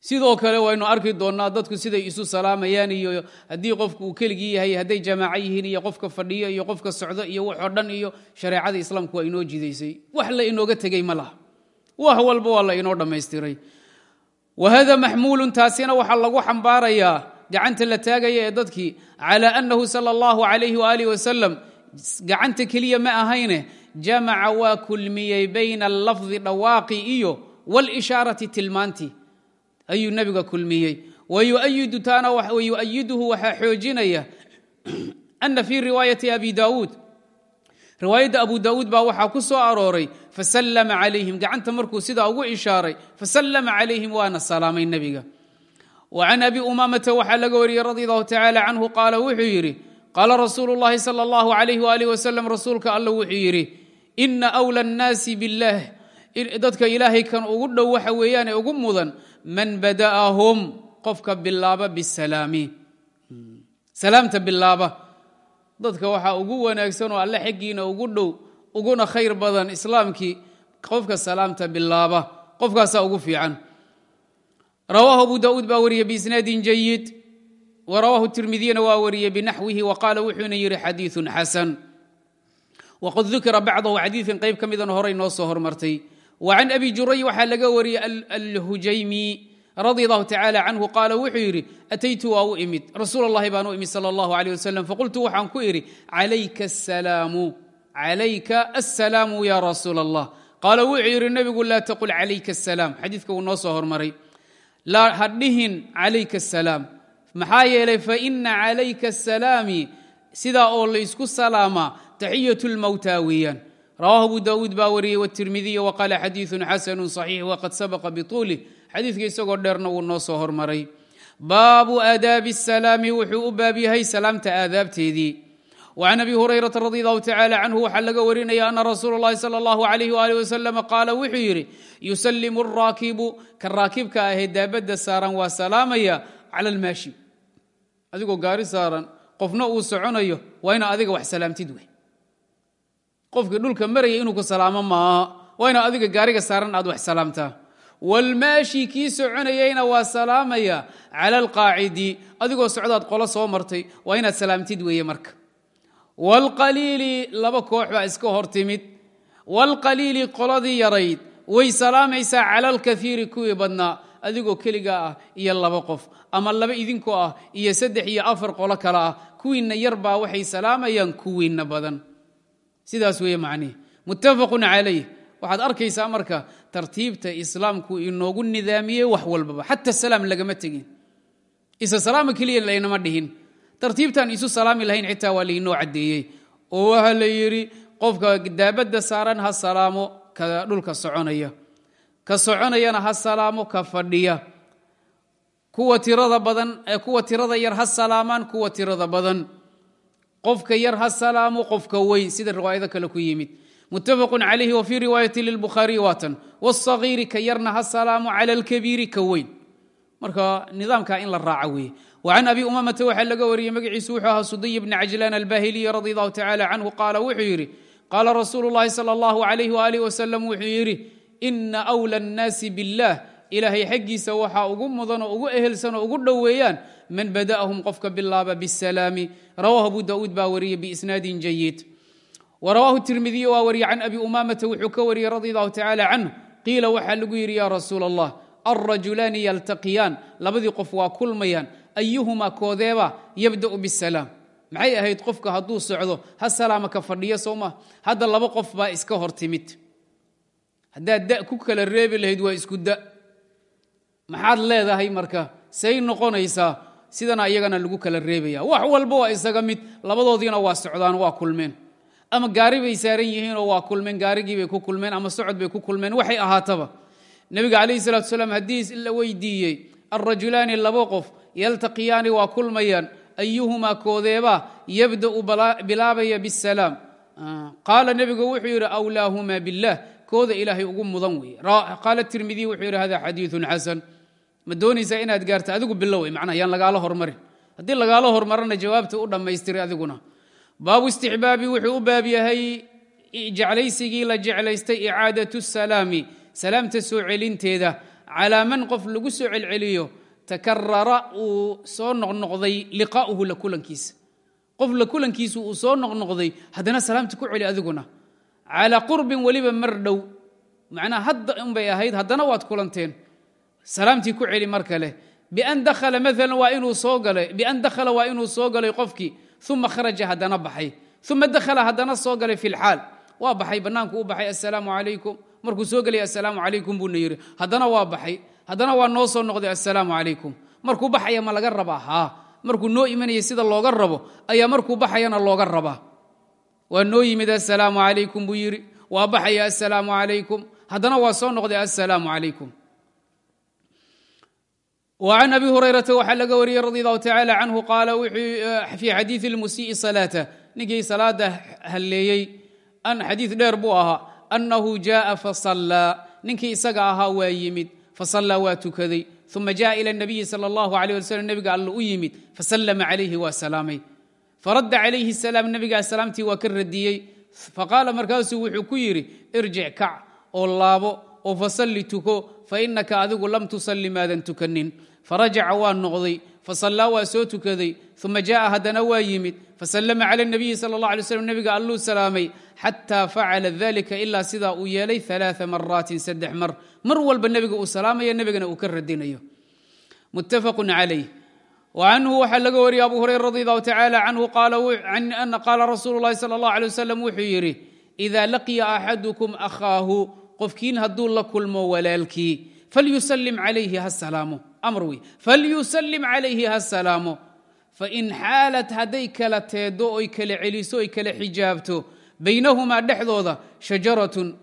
Sidoo kale waynu arki doonnaa dadku siday isu salaamayaan iyo haddii qofku uu keligii yahay hadday jamaaco yihiin iyo qofka fadhiyo iyo qofka socdo iyo waxoo dhan iyo shareecada islaamku waa inoo jidaysay. Wax la inooga tegey ma laha wax walba waa la inoo dhammaystiray. Wa hada maxmuulun taasina waxaa lagu xambaarayaa gacanta la taagaya ee dadkii cala annahu sala allahu calayhi waaalih wasalam gacanta keliya ma ahayne jamaca waa kulmiyey bayna allafdi dhawaaqi iyo walishaarati tilmaantii ayuu nebiga kulmiyey. Wayu'ayiduhu waxaa xoojinaya ana fii riwaayati abi daawuud riwaayadda abu daawuud baa waxaa ku soo arooray fasallama calayhim. Gacanta markuu sidaa ugu ishaaray fasallama calayhim waana salaamay nebiga wa can abi umaamata waxaa laga wariyey radi allahu tacaala canhu qaala wuxuu yidhi qaala rasuulu llahi sala allahu alayh waalih wasalam rasuulka alla wuxuu yidhi ina wla annaasi billaah dadka ilaahay kan ugu dhow waxa weeyaan ee ugu mudan man bada'ahum. Qofka bilaaba bisalaami. Salaamta bilaaba dadka waxaa ugu wanaagsan oo alle xaggiina ugu dhow uguna khayr badan islaamkii qofka salaamta bilaaba qofkaasaa ugu fiican. Rawaahu abu daauud baa wariyey biisnaadin jayid wa rawaahu tirmidiyana waa wariyey binaxwihi wa qaala wuxuuna yidhi xadiiun xasan. Waqad dukira bacdahu xadiidkan qayb ka midan horay noo soo hormartay. Wa can abi juray waxaa laga wariyey alhujaymi radi allahu tacaala canhu qaala wuxuu yidhi ataytu waa u imid. Rasuul allahi baan u imid sala allahu aleyh wasalam faqultu waxaan ku idhi calayka asalaamu ya rasuula allah qaala wuxuu yidhi nebigu laa taqul calayka asalaam xadiidka wuu noo soo hormaray. Ha dhihin calayka asalaam maxaa yeelay faina calayka asalaami sidaa oo laysku salaamaa taxiyat lmowta weeyaan. Rawahu abu daawuud baa wariyey wtirmidiy waqaala xadiiun xasanu صaxiix waqad sabaqa bituulih xadiidka isagoo dheerna wuu noo soo hormaray baabu aadaabi الsalaami wuxuu u baab yahay salaamta aadaabteedii وcan abi hurayrata radi allahu tacala canhu waxaa laga warinaya ana rasuul اllahi salى اllahu alayh ali wasalam qaala wuxuu yidhi yusalimu الraakibu ka raakibka ahee daabadda saaran waa salaamaya cala اlmaashi adigoo gaari saaran qofna uu soconayo waa ina adiga wax salaamtid wey qofkii dhulka maraya inuu ku salaamo maaha waa inaad adiga gaariga saaran aad wax salaamtaa wlmaashi kii soconayayna waa salaamaya cala alqaacidi adigoo socdaad qolo soo martay. Waa inaad salaamtid weeye marka. Wlqaliili laba koox baa iska hor timid. Wlqaliili qoladii yarayd. Way salaamaysaa cala alkaiiri kuwii badnaa. Adigoo keligaa ah iyo laba qof. Ama laba idinkoo ah iyo saddex iyo afar qolo kale ah. Kuwiinna yar baa waxay salaamayaan kuwiinna badan. Sidaas weeye macnihi muttafaqun calayh. Waxaad arkaysaa marka tartiibta islaamku inoogu nidaamiyey wax walbaba. Xata salaam lagama tegin. Isa salaama keliya laynama dhihin. Tartiibtaan isu salaami lahayn xitaa waa lainoo caddeeyey. Oo waxa la yidhi qofka daabadda saaran ha salaamo ka dhulka soconaya. Ka soconayana ha salaamo ka fadhiya. Kuwa tirada badan kuwa tirada yar ha salaamaan kuwa tirada badan. Qofka yar ha salaamo qofka weyn. Sida riwaayado kale ku yimid mutafaq calayhi wa fii riwaayati lilbukhaariyi waatan. Wsahiiri ka yarna hasalaamu cala alkabiiri ka weyn. Marka nidaamka in la raaca weeye. Wa can abi umamata waxaa laga wariyey magaciisu wuxuu ahaa sudiy bni cajlaan albahiliyi radi allahu tacala canhu qaala wuxuu yidhi qaala rasuulu llahi sal allahu alayh waalih wasalam wuxuu yidhi ina wla annaasi billaah ilaahay xaggiisa waxaa ugu mudanoo ugu ehelsanoo ugu dhoweeyaan man bada'ahum qofka bilaaba bisalaami rawaahu abu daa'uud baa wariyey biisnaadin jayid wrawaahu tirmidiy waa wariye can abi umamata wuxuu ka wariyey radi allahu tacala canhu. Qiila waxaa lagu yidhi ya rasuul allah alrajulaani yaltaqiyaan. Labadii qof waa kulmayaan. Ayuhumaa koodeeba yabda'u bisalaam maxay ahayd qofka hadduu socdo ha salaama ka fadhiya soo ma hadda laba qof baa iska hor timid. Haddaad da ku kala reebi lahayd waa isku da. Maxaad leedahay marka? Say noqonaysaa sidana iyagana lagu kala reebaya wax walba waa isaga mid labadoodiina waa socdaan waa kulmeen ama gaari bay saaran yihiinoo waa kulmeen gaarigiibay ku kulmeen ama socod bay ku kulmeen waxay ahaataba. Nebiga calayhi salatu salaam haddii la weydiiyey alrajulaani labo qof yaltaqiyaani waa kulmayaan ayuhumaa koodeebaa yabda'u bilaabaya bisalaam. Qaala nebigu wuxuu yidhi awlaahumaa biاllah kooda ilaahay ugu mudan weeye. Qaala tirmidiy wuxuu yidhi hada xadiiثun xasan. Ma doonaysaa inaad gaarta adigu bilow macnaha yaan lagaala hormarin. Haddii lagaala hormarana jawaabta u dhammaystiray adiguna baabu istixbaabi wuxuu u baab yahay jeclaysigii la jeclaystay icaadatu salaami salaamta soo celinteeda. Calaa man qof lagu soo celceliyo takarara uu soo noqnoqday liqaa'uhu la kulankiisa. Qof la kulankiisu uu soo noqnoqday haddana salaamta ku celi adiguna. Calaa qurbin weliba mar dhow macnaa hadda unbay ahayd haddana waad kulanteen. Salaamtii ku celi mar kale. Bian dakhala maalan waa inuu soo galay bian dakhala waa inuu soo galay qofkii uma kharaja haddana baxay uma dakhala haddana soo galay fi lxaal waa baxay bannaanku u baxay assalaamu calaykum markuu soo gelaya assalaamu calaykum buuna yidhi haddana waa baxay haddana waa noo soo noqday assalaamu calaykum markuu baxaya ma laga rabaa haa markuu noo imanaya sida looga rabo ayaa markuu baxayana looga rabaa waa noo yimid assalaamu calaykum buu yidhi waa baxaya assalaamu calaykum haddana waa soo noqday assalaamu calaykum وعن أbي هريرة waxaa laga wariyey رضي الله تعالى عنه قال في xadيiث المuسيء صلاaة ninkii salaada halleeyey an xadiiث dheer buu ahaa أنhu جاءa faصلىa ninkii isaga ahaa waa yimid faصلىa waa tukaday ثuma jaءa إلى النبiي slى الله عليه وسلم nebiga all u yimid faسلم عalayhi waa salaamay faradda عalayhi السلام nebigaa salaamtii waa ka radiyey faqaala markaasuu wuxuu ku yidhi irjic kac oo laabo oo fasalli tuko fainaka adigu lam tusalli maadan tukanin farajaca waa noqday fasallaa waa soo tukaday uma jaaa haddana waa yimid fasalama cala nabiyi sal اla alay slam nebiga alluu salaamay xataa facala dalika ilaa sidaa uu yeelay aaaa maraatin saddex mar. Mar walba nebiga uu salaamaya nebigana uu ka radinayo. Muttafaqu calayh. Wacanhu waxaa laga wariyey abu hurayra radi allahu tacaala canhu qaala rasuulu lahi sal اllah alay wasalam wuxuu yidhi idaa laqiya axadukum akhaahu qofkiin hadduu la kulmo walaalkii falyusalim calayhi ha amar wey falyusalim calayhi ha salaamo fain xaalat hadday kala teedo oy kala celiso oy kala xijaabto baynahumaa dhexdooda shajaratun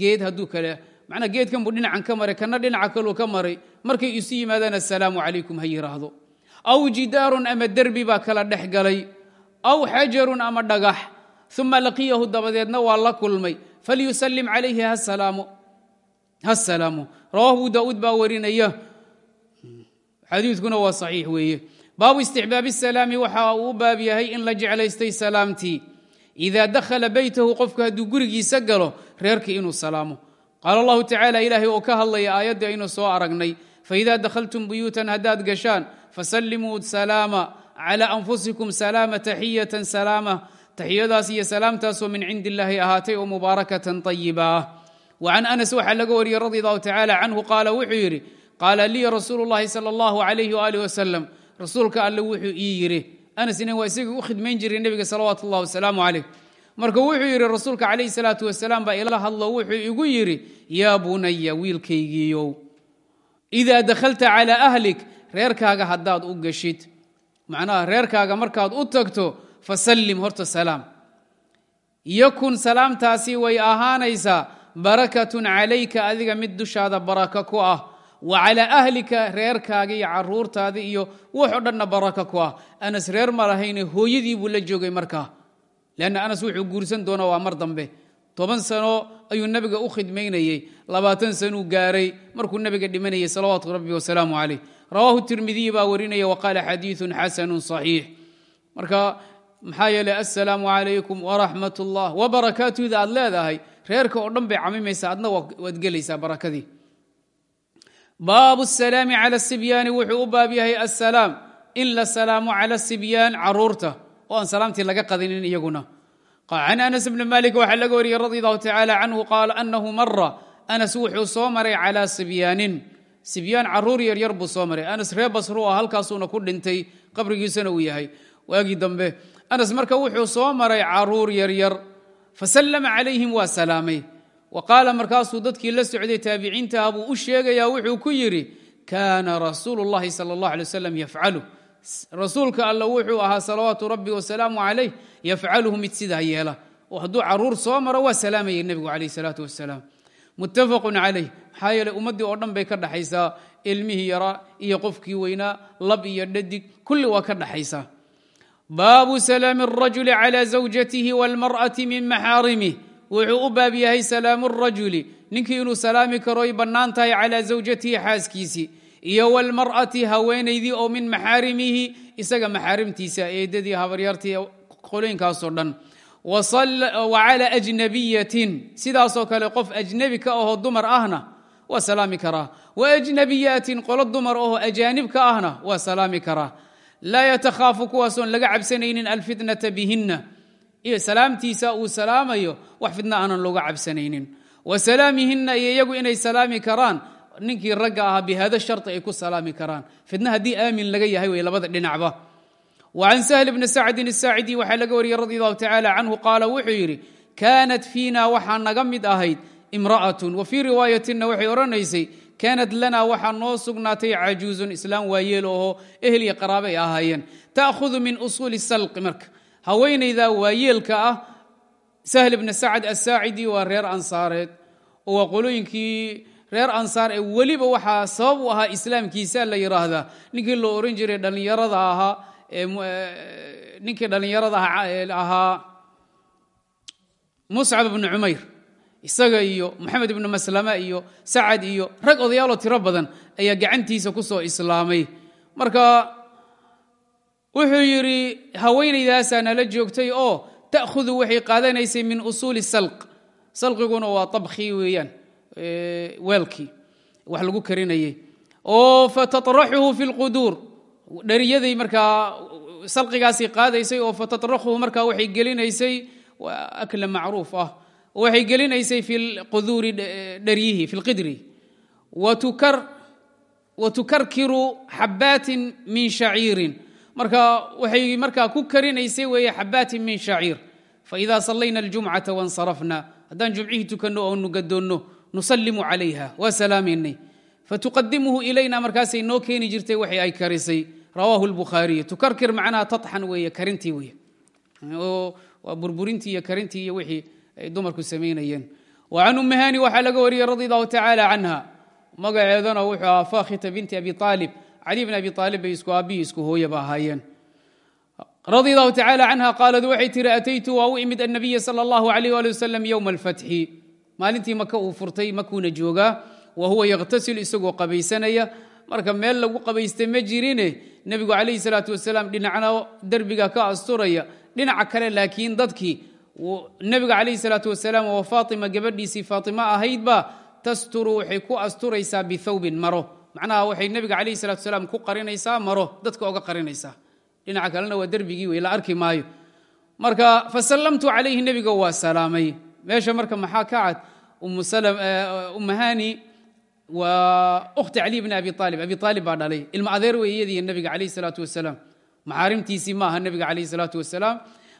geed hadduu kale macnaa geedkan buu dhinacan ka maray kana dhinaca kaluu ka maray markay isu yimaadaan assalaamu calaykum ha yidhaahdo aw jidaarun ama derbi baa kala dhex galay. Aw xajarun ama dhagax. Uma laqiyahu dabadeedna waa la kulmay. Falyusalim calayhi ha salaamo rawahu abu daauud baa warinaya xadiikuna waa saxiix weeye. Baabu istixbaabi salaami waxa uu u baab yahay in la jeclaystay salaamtii. Idaa dakhala beytahu qofku hadduu gurigiisa galo reerkii inuu salaamo. Qaala allahu tacaala ilaahay oo ka hadlaya aayaddii aynu soo aragnay. Faida dakhaltum buyuutan haddaad gashaan fasallimuu salaama cala anfusikum salaama taxiyatan salaama. Taxiyadaas iyo salaamtaasoo min cindi illaahi ahaatay oo mubaarakatan ayiba ah wa can anas waxaa laga wariyey radi allahu tacaala canhu qaala wuxuu yidhi qaala lii rasuulu llahi sala allahu alayhi waaalih wasalam rasuulka alle wuxuu ii yidhi anasina waa isagii u khidmayn jiray nebiga salawaatu ullahi wasalaamu calayh marka wuxuu yidhi rasuulka calayhi salaatu wasalaam baa ila hadlo wuxuu igu yidhi yaa bunaya wiilkaygiiyow idaa dakhalta calaa ahlik reerkaaga haddaad u gashid macnaha reerkaaga markaad u tagto fasallim horta salaam yakun salaamtaasi way ahaanaysaa barakatun calayka adiga mid dushaada baraka ku ah wa calaa ahlika reerkaaga iyo caruurtaada iyo wuxoo dhanna baraka ku ah. Anas reer ma lahayne hooyadii buu la joogay markaa leanna anas wuxuu guursan doona waa mar dambe. Toban sano ayuu nebiga u khidmaynayey labaatan sanuu gaaray markuu nebiga dhimanayay salawaatu rabbi wasalaamu calayh. Rawaahu tirmidiy baa warinaya wa qaala xadiiun xasanu صaxiix marka maxaa yeeley assalaamu calaykum waraxmat ullah wabarakaatuda aad leedahay reerka oo dhan bay camimaysaa adna waad gelaysaa barakadii baabu salaami cala sibyaani wuxuu u baab yahay assalaam. In la salaamo cala sibyaan carruurta. Oo aan salaamtii laga qadinin iyaguna. Can anas bni malik waxaa laga wariyey radi allahu tacaala canhu qaala anahu mara anas wuxuu soo maray calaa sibyaanin. Sibyaan carruur yaryar buu soo maray. Anas ree basru ah halkaasuuna ku dhintay qabrigiisana uu yahay. Waagii dambe anas marka wuxuu soo maray carruur yaryar fasallama calayhim waa salaamay wa qaala markaasuu dadkii la socday taabiciintaha buu u sheegaya wuxuu ku yidhi kaana rasuulu llahi sala allah alay wasalam yafcalu. Rasuulka alla wuxuu ahaa salawaatu rabbi wasalaamu calayh yafcaluhu mid sidaa yeela. Oo hadduu carruur soo maro waa salaamayay nebigu calayh salaatu wasalaam muttafaqun calayh. Maxaa yeeley ummaddii oo dhan bay ka dhaxaysaa. Ilmihii yaraa iyo qofkii weynaa lab iyo dhadig wuxuu u baab yahay salaamu rajuli ninkii inuu salaami karo ay bannaan tahay calaa zawjatihi xaaskiisii iyo walmar'ati haweenaydii oo min maxaarimihi isaga maxaarimtiisa eedadii habaryartii qolooyinkaasoo dhan wa cala ajnabiyatin sidaasoo kale qof ajnebi ka ahoo dumar ahna waa salaami karaa wa ajnabiyaatin qolo dumar ahoo ajaanib ka ahna waa salaami karaa laa yatakhaafu kuwaasoon laga cabsanaynin alfitnata bihinna iyo salaamtiisa uu salaamayo wax fidna aanan looga cabsanaynin. Wa salaamihinna iyo iyagu inay salaami karaan ninkii ragga ahaa bihaada sharti ay ku salaami karaan. Fidna haddii aamin laga yahay wey labada dhinacba. Wa can sahl bni sacdin asaacidi waxaa laga wariyey radi allahu tacaala canhu qaala wuxuu yidhi kaanat fiina waxaa naga mid ahayd imra'atun. Wa fii riwaayatinna waxay odhanaysay kaanat lana waxaa noo sugnaatay cajuuzun islaam waayeel oo ehel iyo qaraaba ay ahaayeen. Ta'khudu min usuuli salqi marka haweenayda waayeelka ah sahl bni sacd asaacidi waa reer ansaareed. Oo waa qolooyinkii reer ansaar ee weliba waxaa sabab u ahaa islaamkiisa la yidhaahdaa ninkii loo oran jiray dhallinyarada ahaa ninkii dhallinyarada ahaa muscab bnu cumayr isaga iyo moxamed ibnu maslama iyo sacad iyo rag odayaaloo tiro badan ayaa gacantiisa ku soo islaamay. Marka wuxuu yidhi haweenaydaasaa nala joogtay oo ta'khudu waxay qaadanaysay min usuuli salq. Salqiguna waa tabkhii weeyaan weelkii wax lagu karinayey oo fatatraxuhu fi lquduur dhariyaday markaa salqigaasay qaadaysay oo fatatraxuhu markaa waxay gelinaysay akla macruuf ah. Waxay gelinaysay fi quduuri dharyihi fi lqidri wa tukarkiru xabaatin min shaciirin marka waxay markaa ku karinaysay weeye xabaatin min shaciir. Faida sallayna aljumcata wansarafna haddaan jumcihii tukanno oo nugadoonno nusalimu calayha waa salaamaynay fatuqadimuhu ilayna markaasay noo keeni jirtay waxay ay karisay. Rawaahu lbukhaariy tukarkir macnaha taxan weeye karintii weye waa burburintii iyo karintii iyo wixii ay dumarku samaynayeen. Wa can ummihani waxaa laga wariyey radi allahu tacaala canha. Magaceedana wuxuu ahaa fakhita binti abi aalib cali bn abi aalib bay isku aabbihi isku hooyaba ahaayeen radi allahu tacaala canha qaalad waxay tiri ataytu waa u imid annabiya sala allahu alayh ali wasalam yowma alfatxi maalintii maka uu furtay makuuna joogaa wa huwa yaktasil isagoo qabaysanaya marka meel lagu qabaysta ma jirine nebigu calayhi salaatu wasalaam dhinacna derbiga ka asturaya dhinaca kale laakiin dadkii nebiga calayhi salaatu wasalaam oo faatima gabadhiisii faatima ahaydba tasturu waxay ku asturaysaa macnaha waxay nebiga calayhi salatu salaam ku qarinaysaa maro dadka oga qarinaysaa. Dhinaca kalena waa derbigii wey la arki maayo. Marka fasallamtu calayhi nebiga waa salaamay. Meesha marka maxaa ka cad? Umahani waa ukhti cali bni abi aalib abi aalib baa dhalay. Ilma adeer wey iyadiiyo nebiga calayh salaatu wasalaam. Maxaarimtiisii ma nebiga calayh salaatu wasalaam.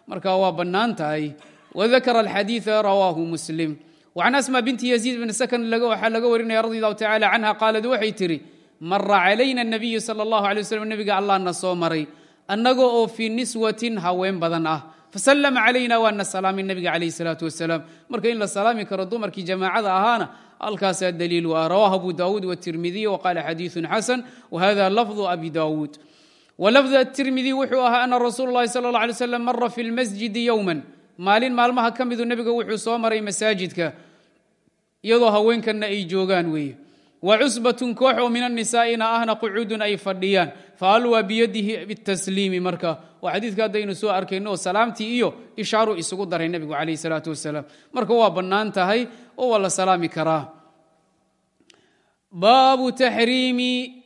Marka waa bannaan tahay. Wadakara alxadiida rawaahu muslim an asma binti yaziid bn sakn waxaa laga warinaya radi alahu tacaala canha qaalad waxay tihi mara calayna nabiyu sal اllahu alay waslam nebiga allah na soo maray annaga oo fii niswatin haween badan ah fasallama calayna waana salaamay nebiga calayh salaatu wasalaam marka in la salaami karo dumarkii jamaacada ahaana halkaasaa daliil u ah rawahu abu daawuud wtirmidiy wqaala xadiiثun xasan whada lafdu abi daawuud walafd atirmidi wuxuu ahaa ana rasuul lahi sal la alay slam mara fi lmasjidi yowman maalin maalmaha ka midu nebiga wuxuu soo maray masaajidka iyadoo haweenkanna ay joogaan weeye wa cusbatun koox oo min annisaa'ina ahna qucuudun ay fadhiyaan faalwaa biyadihi bitasliimi marka waa xadiidka haddaynu soo arkayno oo salaamtii iyo ishaaru isugu daray nebigu calayh salaatu wasalaam marka waa bannaan tahay oo waa la salaami karaa baabu taxriimi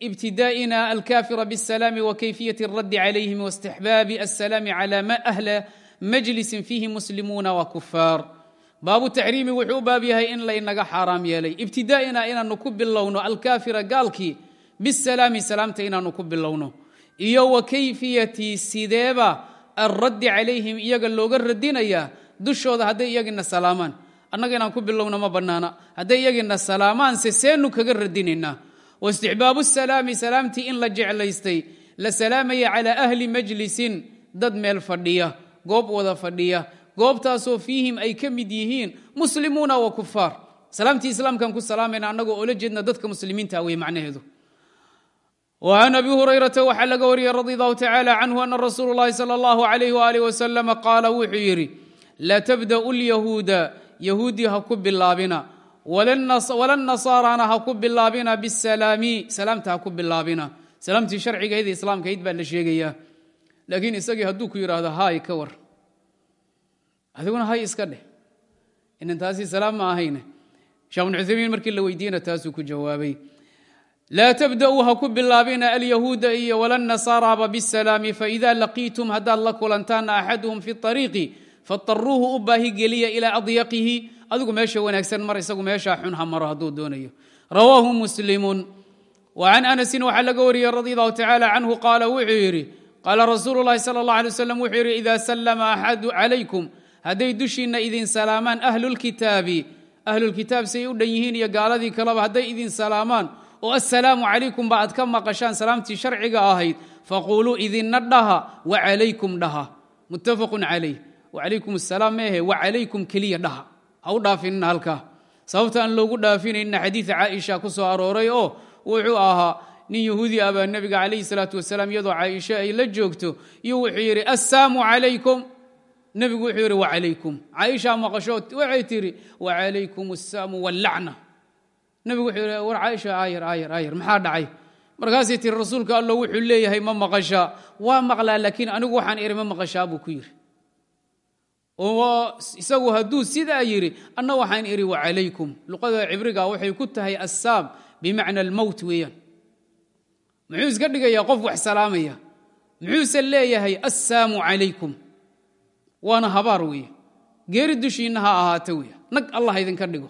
ibtidaa'ina alkafira bاsalaami wa kayfiyati اraddi calayhim waاstixbaabi asalaami cala ma ahla majlisin fiihi muslimuuna wa kufaar baabu taxriimi wuxuu u baab yahay in laynaga xaaraam yeelay. Ibtidaa'ina inaanu ku bilowno alkaafira gaalkii bisalaami salaamta inaanu ku bilowno iyo wa kayfiyati sideeba alraddi calayhim iyaga looga radinayaa dushooda hadday iyagina salaamaan. Annaga inaan ku bilowno ma bannaana. Hadday iyagina salaamaanse seenu kaga radinaynaa waistixbaabu salaami salaamtii in la jeclaystay la salaamaya calaa ahli majlisin dad meel fadhiya goob wada fadhiya goobtaasoo fiihim ay ka mid yihiin muslimuuna wa kufaar salaamtii islaamkan ku salaamayna annagoo oola jeedna dadka muslimiinta ah, wey macnaheedu. An abi hurayrata waxaa laga wariyey radi allahu tacaala canhu ana rasuulu lahi sal allahu alayh waalih wasalama qaala wuxuu yidhi la tabda'u lyahuuda yahuudii ha ku bilaabina. Walan nasaarana ha ku bilaabina bisalaami salaamta ha ku bilaabina. Salaamtii sharcigayd islaamkayd baa la sheegayaa. Laakiin isagii hadduu ku yidhaahdo haay adiguna hay iska dheh. Inan taasi salaam ma ahayne. Sheekh bnu cuthaymiin markii la weydiiyena taasuu ku jawaabay. Laa tabda'uu ha ku bilaabina alyahuuda iyo wala nasaaraba bisalaami faida laqiitum haddaad la kulantaana axaduhum fi ariiqi fataruuhu u baahi geliya ilaa adyaqihi adigu meesha wanaagsan mar isagu meeshaa xun ha maro hadduu doonayo. Rawaahu muslimun. Wa anasin waxaa laga wariyey radi allahu tacala canhu qaala wuxuu yidhi qaala rasuulu llahi sala allah alay waslam wuxuu yidhi ida sallama axadu calaykum hadday dushiinna idin salaamaan ahlulkitaabi ahlulkitaab say u dhan yihiin iyo gaaladii kaleba hadday idin salaamaan oo assalaamu calaykum ba aad ka maqashaan salaamtii sharciga ahayd faquuluu idinna dhaha wacalaykum dhaha. Muttafaqun calayh. Wacalaykum asalaam meehe wacalaykum keliya dhaha. Ha u dhaafinina halkaa. Sababta aan loogu dhaafinayna xadiida caaisha ku soo arooray oo wuxuu ahaa nin yahuudi ah baa nebiga calayhi salaatu wasalaam iyadoo caaisha ay la joogto iyo wuxuu yidhi assaamu calaykum nebigu wuxuu yidhi wacalaykum caaisha maqasho waxay tidhi wacalaykum assaamu wallacna nebigu wuxuu yidhi war caaisha aayar aayar aayar maxaa dhacay? Markaasay tiri rasuulka allo wuxuu leeyahay ma maqashaa. Waa maqlaa laakiin anigu waxaan iri ma maqashaa buu ku yidhi. Oo isagu hadduu sidaa yidhi anna waxaan idhi wacalaykum luqada cibriga waxay ku tahay assaam bimacna almowt weeyaan. Muxuu iska dhigayaa qof wax salaamaya. Muxuuse leeyahay assaamu calaykum waana habaar weeye. Geeri dushiinna ha ahaata weya nag allah idinka dhigo.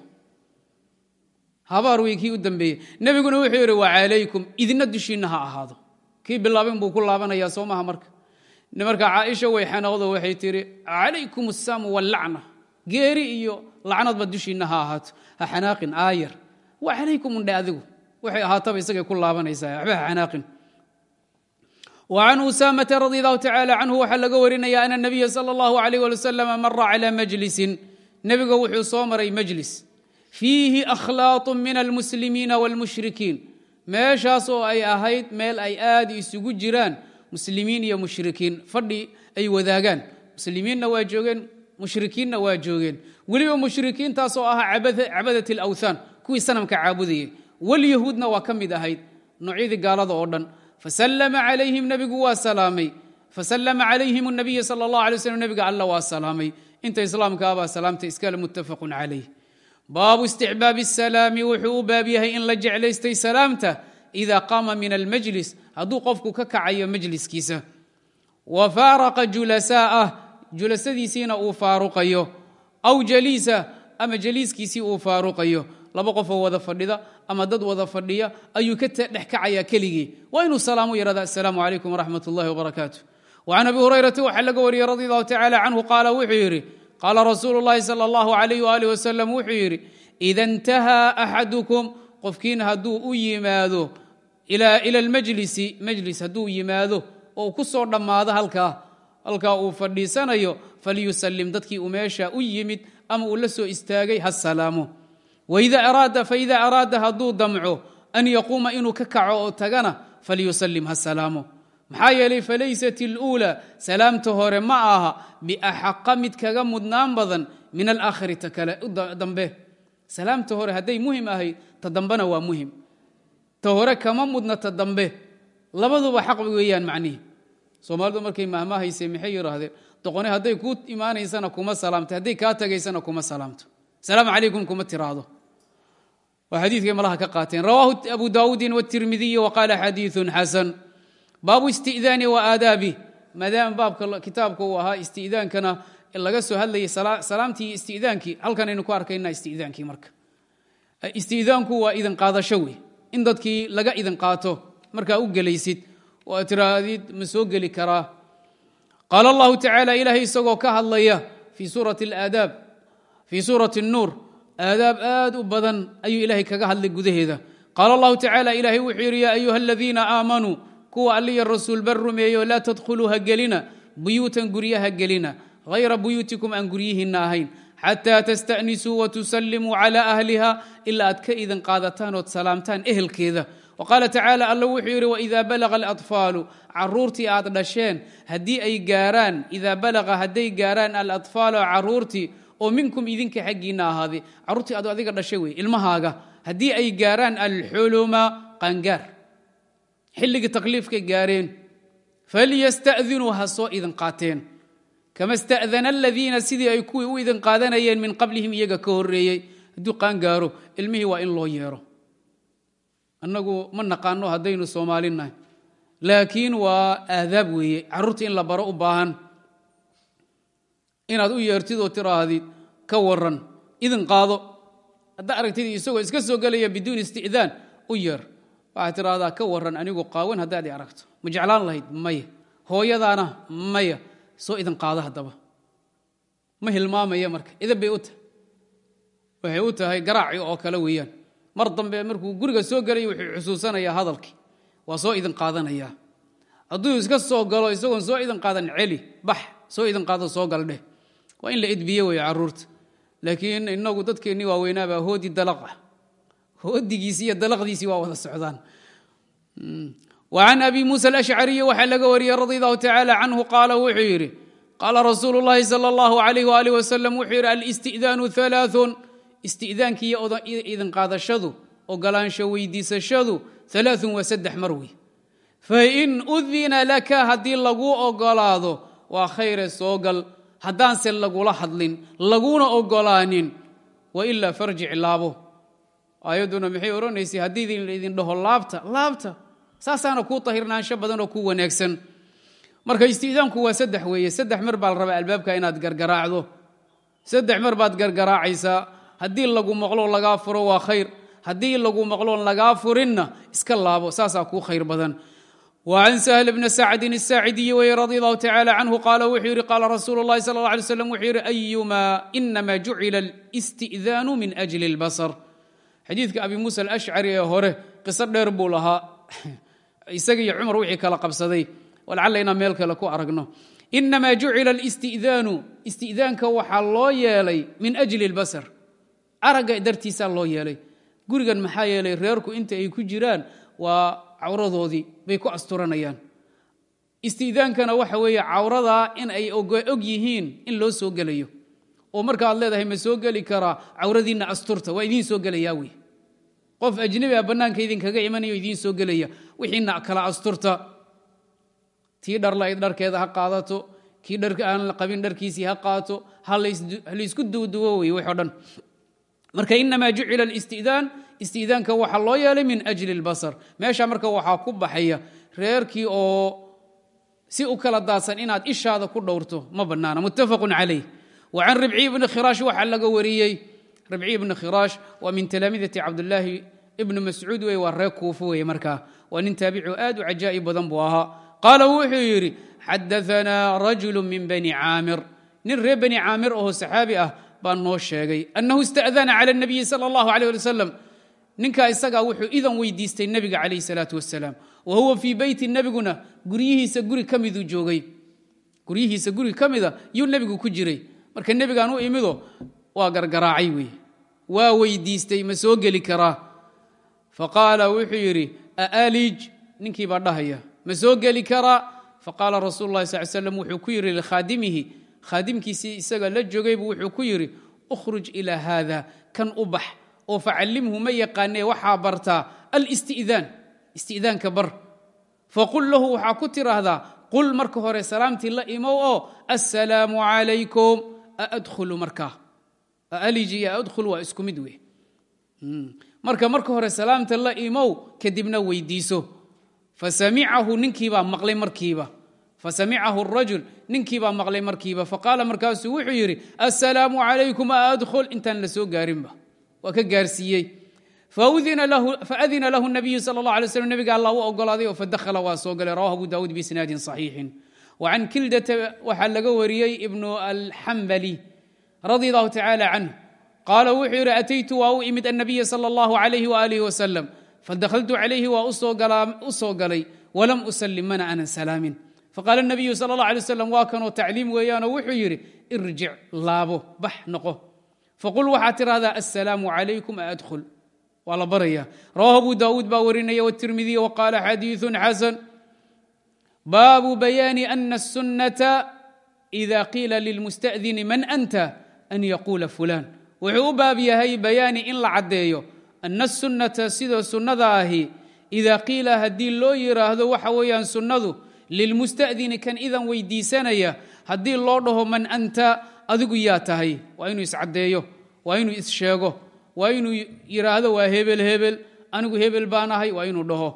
Habaar wey kii u dambeeyey. Nebiguna wuxuu yidhi wacalaykum idina dushiinna ha ahaado. Kii bilaabin buu ku laabanayaa soo maha marka. Marka caaisha way xanaqdo waxay tihi calaykum assaamu wallacna geeri iyo lacnadba dushiinna ha ahaato. Ha xanaaqin aayar waa calaykum undhe adigu. Waxay ahaataba isagay ku laabanaysaa waxba ha xanaaqin وعن أسامة رضي الله تعالى عنه waxaa laga warinaya أن النبي صلى الله عليه ولي وسلم mر على مجلس nebiga wuxuu soo maray mجلس فيihi أkhlaaط min المسلimiina والمشhriكiin meeshaas oo ay ahayd meel ay aad isugu jiraan muslimiin iyo mushrikiin fadhi ay wadaagaan muslimiinna waa joogeen mushrikiinna waa joogeen weliba mushrikiintaasoo ahaa cabadat alawthaan kuwii sanamka caabudayay walyahuudna waa ka mid ahayd noocyadii gaalada oo dhan fasallama calayhim nebigu waa salaamay fasallama calayhim nabiya sala allah alay slm nebiga alla waa salaamay inta islaamkaabaa salaamta iskale muttafaqun calayh baabu isticbaabi الsalaami wuxuu u baab yahay in la jeclaystay salaamta ida qaama min almajlis hadduu qofku ka kacayo majliskiisa wa faaraqa julasaa'ah julasadiisiina uu faaruqayo aw jaliisa ama jaliiskiisii uu faaruqayo laba qofoo wada fadhida ama dad wada fadhiya ayuu ka dhex kacaya keligii. Waa inuu salaamu yahahda asalaamu calaykum waraxmat ullahi wbarakaatu وcan abi hurayrata waxaa laga wariyey radi allahu tacala canhu qaala wuxuu yidhi qaala rasuulu llahi sala allahu alayh waalih wasalam wuxuu yidhi ida intahaa axadukum qofkiin hadduu u yimaado ila almajlisi majlis hadduu yimaado oo ku soo dhammaado halkaa halkaa uu fadhiisanayo falyusalim dadkii uu meesha u yimid ama uu la soo istaagay ha salaamo faida araada hadduu damco an yaquuma inuu ka kaco oo tagana falyusalim ha salaamo maxaa yeelay falaysat اluulى salaamta hore ma aha biaxaqa mid kaga mudnaan badan min alaakhiri ta kale dambe salaamta hore hadday muhiim ahayd ta dambena waa muhiim ta hore kama mudna ta dambe labaduba xaq weeyaan macnihi soomaalidu markay mahmahaysay maxay yidhaahdeen doqone hadday kuu imaanaysana xadiikay malaha ka qaateen. Rawaahu abu daawuudi wtirmidiy waqaala xadiiu xasan. Baabu istidaani waadaabi maadaama baabka kitaabka uu ahaa istidaankana laga soo hadlayay salaamtii iyo istidaankii halkanaynu ku arkayna istidaankii marka. Istidaanku waa idin qaadasho wey. In dadkii laga idin qaato markaa u gelaysid oo aad tiraadid ma soo geli karaa qaala allahu tacaala ilaahay isagoo ka hadlaya fii suurati اlaadaab fii suurati اnuur aadaab aad u badan ayuu ilaahay kaga hadlay gudaheeda. Qaala allahu tacaala ilaahay wuxuu yidhi yaa ayuha aladiina aamanuu kuwa alliya rasuulba rumeeyo laa tadkhuluu ha gelina buyuutan guryaha gelina hayra buyuutikum aan guryihiinna ahayn xataa tasta'nisuu watusallimuu cala ahliha ilaa aad ka idin qaadataan ood salaamtaan ehelkeeda. Wa qaala tacaala alla wuxuu yidhi waidaa balaga alatfaalu caruurtii aad dhasheen haddii ay gaaraan idaa oo minkum idinka xaggiinna ahaaday carruurtii aad adiga dhashay wey ilmahaaga. Haddii ay gaaraan alxuluma qaangaar. Xilligii takliifkay gaareen. Falyasta'dinuu ha soo idin qaateen. Kama sta'dana aladiina sidii ay kuwii u idin qaadanayeen min qablihim iyaga ka horreeyey. Hadduu qaangaaro ilmihii waa in loo yeero. Annagu ma naqaano haddaynu soomaalinahay laakiin waa aadaab weeye. Carruurta in la baro u baahan inaad u yeertid oo tiraahdid ka waran idin qaado. Haddaa aragtid isagoo iska soo gelaya biduuni isticdaan u yeer. Waxaad tiraahdaa ka waran anigu qaawan haddaad i aragto. Ma jeclaan lahayd? Maya. Hooyadaana? Maya. Soo idin qaado haddaba. Ma hilmaamaya marka. Idan bay u tahay. Waxay u tahay garaaci oo kale weeyaan. Mar dambe markuu guriga soo gelaya wuxuu xusuusanayaa hadalkii. Waa soo idin qaadanayaa. Hadduu iska soo galo isagoon soo idin qaadan celi bax soo idin qaado soo galdheh waa in la edbiye weeye carruurta laakiin inagu dadkeennii waaweynaabaa hoodi dalaqa hoodigiisi iyo dalaqdiisii waa wada socdaan وعن أbي موسى الأشعري waxaa laga wariyey رضي الله تعالى عنه قاaل wuxuu yidhi qاala رasuuل اللhi صلى الله عليه وaله وسلم wuxuu yidhi الاستئذاaن ثaلاث استئذاaنki iyo idin qaadashadu ogolaansho weydiisashadu ثaلاث waa saddex mar wey fain أdina laka haddii laguu ogolaado waa khayre soo gal haddaanse lagula hadlin laguna ogolaanin wailaa farjic laabo. Ayadduna maxay odhanaysay haddii idin dhaho laabta laabta. Saasaana kuu tahirnaansho badanoo ku wanaagsan. Marka istiidaanku waa saddex weeye saddex mar baa la rabaa albaabka inaad gargaraacdo. Saddex mar baad gargaraacaysaa haddii lagu maqlo lagaa furo waa khayr haddii lagu maqloon lagaa furinna iska laabo saasaa kuu khayr badan. وعن سهل بن سعد الساعدي wy رضي الله تعالى عنه قال wuxuu yihi قال رsuuل اللhi صلى الله عليه وسلم wuxuu yihi أيma إنma جuعل الاستئذان من أجل البصر xadiidka abi muسى الأشcري ee hore qiso dheer buu lahaa isaga iyo cumar wixii kala qabsaday walcalla inaan meel kale ku aragno inama jucila الاstiئdaanu isti'daanka waxaa loo yeelay min أجli الbasr aragga dartiisaa loo yeelay gurigan maxaa yeelay reerku inta ay ku jiraan waa cawradoodii bay ku asturanayaan. Isti'daankana waxa weeye cawradaa in ay og yihiin in loo soo gelayo. Oo marka aad leedahay ma soo geli karaa cawradiinna asturta waa idiin soo gelayaa wey qof ajnabi a bannaanka idinkaga imanayo idiin soo gelaya wixiina kala asturta. Tii dharlayd dharkeeda ha qaadato kii dharka aan qabin dharkiisii ha qaato ha laysku duwduwo wey waxo dhan. Marka inamaa jucila اlاstidaan istidaanka waxaa loo yeelay min أjli اlbasr meesha marka waxaa ku baxaya reerkii oo si u kala daadsan inaad ishaada ku dhowrto ma banaana muttafaq calayh. Wa can ribciy bni khiraash waxaa laga wariyey. Ribciy bni khiraash waa min talaamidati cabdulaahi ibni mascuud wey waa reer kuufo weye markaa waa nin taabici aad u cajaa'ib badan buu ahaa. Qaala wuxuu yidhi xadaanaa rajulu min bani caamir. Nin reer bani caamir oo saxaabi ah baa noo sheegay annahu ista'dana cala nabiyi sala allahu aleyh ali wasalam ninkaa isagaa wuxuu idan weydiistay nebiga calayh salaatu wasalaam wa huwa fii beyti nebiguna guryihiisa guri ka miduu joogay. Guryihiisa guri ka mida yuu nebigu ku jiray. Marka nebigaan u imido waa gargaraacay wey. Waa weydiistay ma soo geli karaa faqaala wuxuu yidhi aalij ninkii baa dhahaya. Ma soo geli karaa faqaala rasuulu lahi sal slam wuxuu ku yidhi likhaadimihi khaadimkiisii isaga la joogaybu wuxuu ku yidhi ukhruj ilaa haada kan u bax oo facallimhu ma yaqaanee waxaa bartaa alistidaan. Istidaanka bar. Faqul lahu waxaa ku tiraahdaa qul marka hore salaamtii la imow oo assalaamu calaykum aadkhulu markaa aliji iyo adkhul waa isku mid wey marka marka hore salaamta la imow kadibna weydiiso. Fasamicahu ninkiibaa maqlay markiiba fasamicahu rajul ninkiibaa maqlay markiiba faqaala markaasuu wuxuu yidhi assalaamu calaykum aadkhul intaan la soo gaarinba waa ka gaarsiiyey. Faadina lahu nabiyu sal la alay sl nabiga alla u ogolaaday oo fadahla waa soo galay. Rawahu abu daawuud bisnaadin صaxiixin wacan kildata waxaa laga wariyey ibnu alxambali radi allahu tacaala canh qaala wuxuu yidhi ataytu waa u imid annabiya sal اllahu alayh waalih wasalam fadahaltu calayhi waa u soo galay. Walam usalim mana anan salaamin. Faqaala nabiyu sal la alay waslam waa kanoo tacliim weeyaanoo wuxuu yidhi irjic laabo bax noqo faqul waxaad tidhahdaa assalaamu calaykum aadkhul waa la baraya rawahu abu daawuud baa warinaya wtirmidiy waqaala xadiiثu xasan baabu bayaani ana الsunnata إida qiila lilmusta'dini man anta an yaquula fulan wuxuu u baab yahay bayaani in la caddeeyo ana الsunnata sida sunnada ahi ida qiila haddii loo yiraahdo waxa weeyaan sunnadu lilmusta'dini kan idan weydiisanaya haddii loo dhaho man anta adigu yaa tahay waa inuu iscaddeeyo waa inuu issheego waa inuu yidhaahdo waa hebel hebel anigu hebel baan ahay waa inuu dhaho.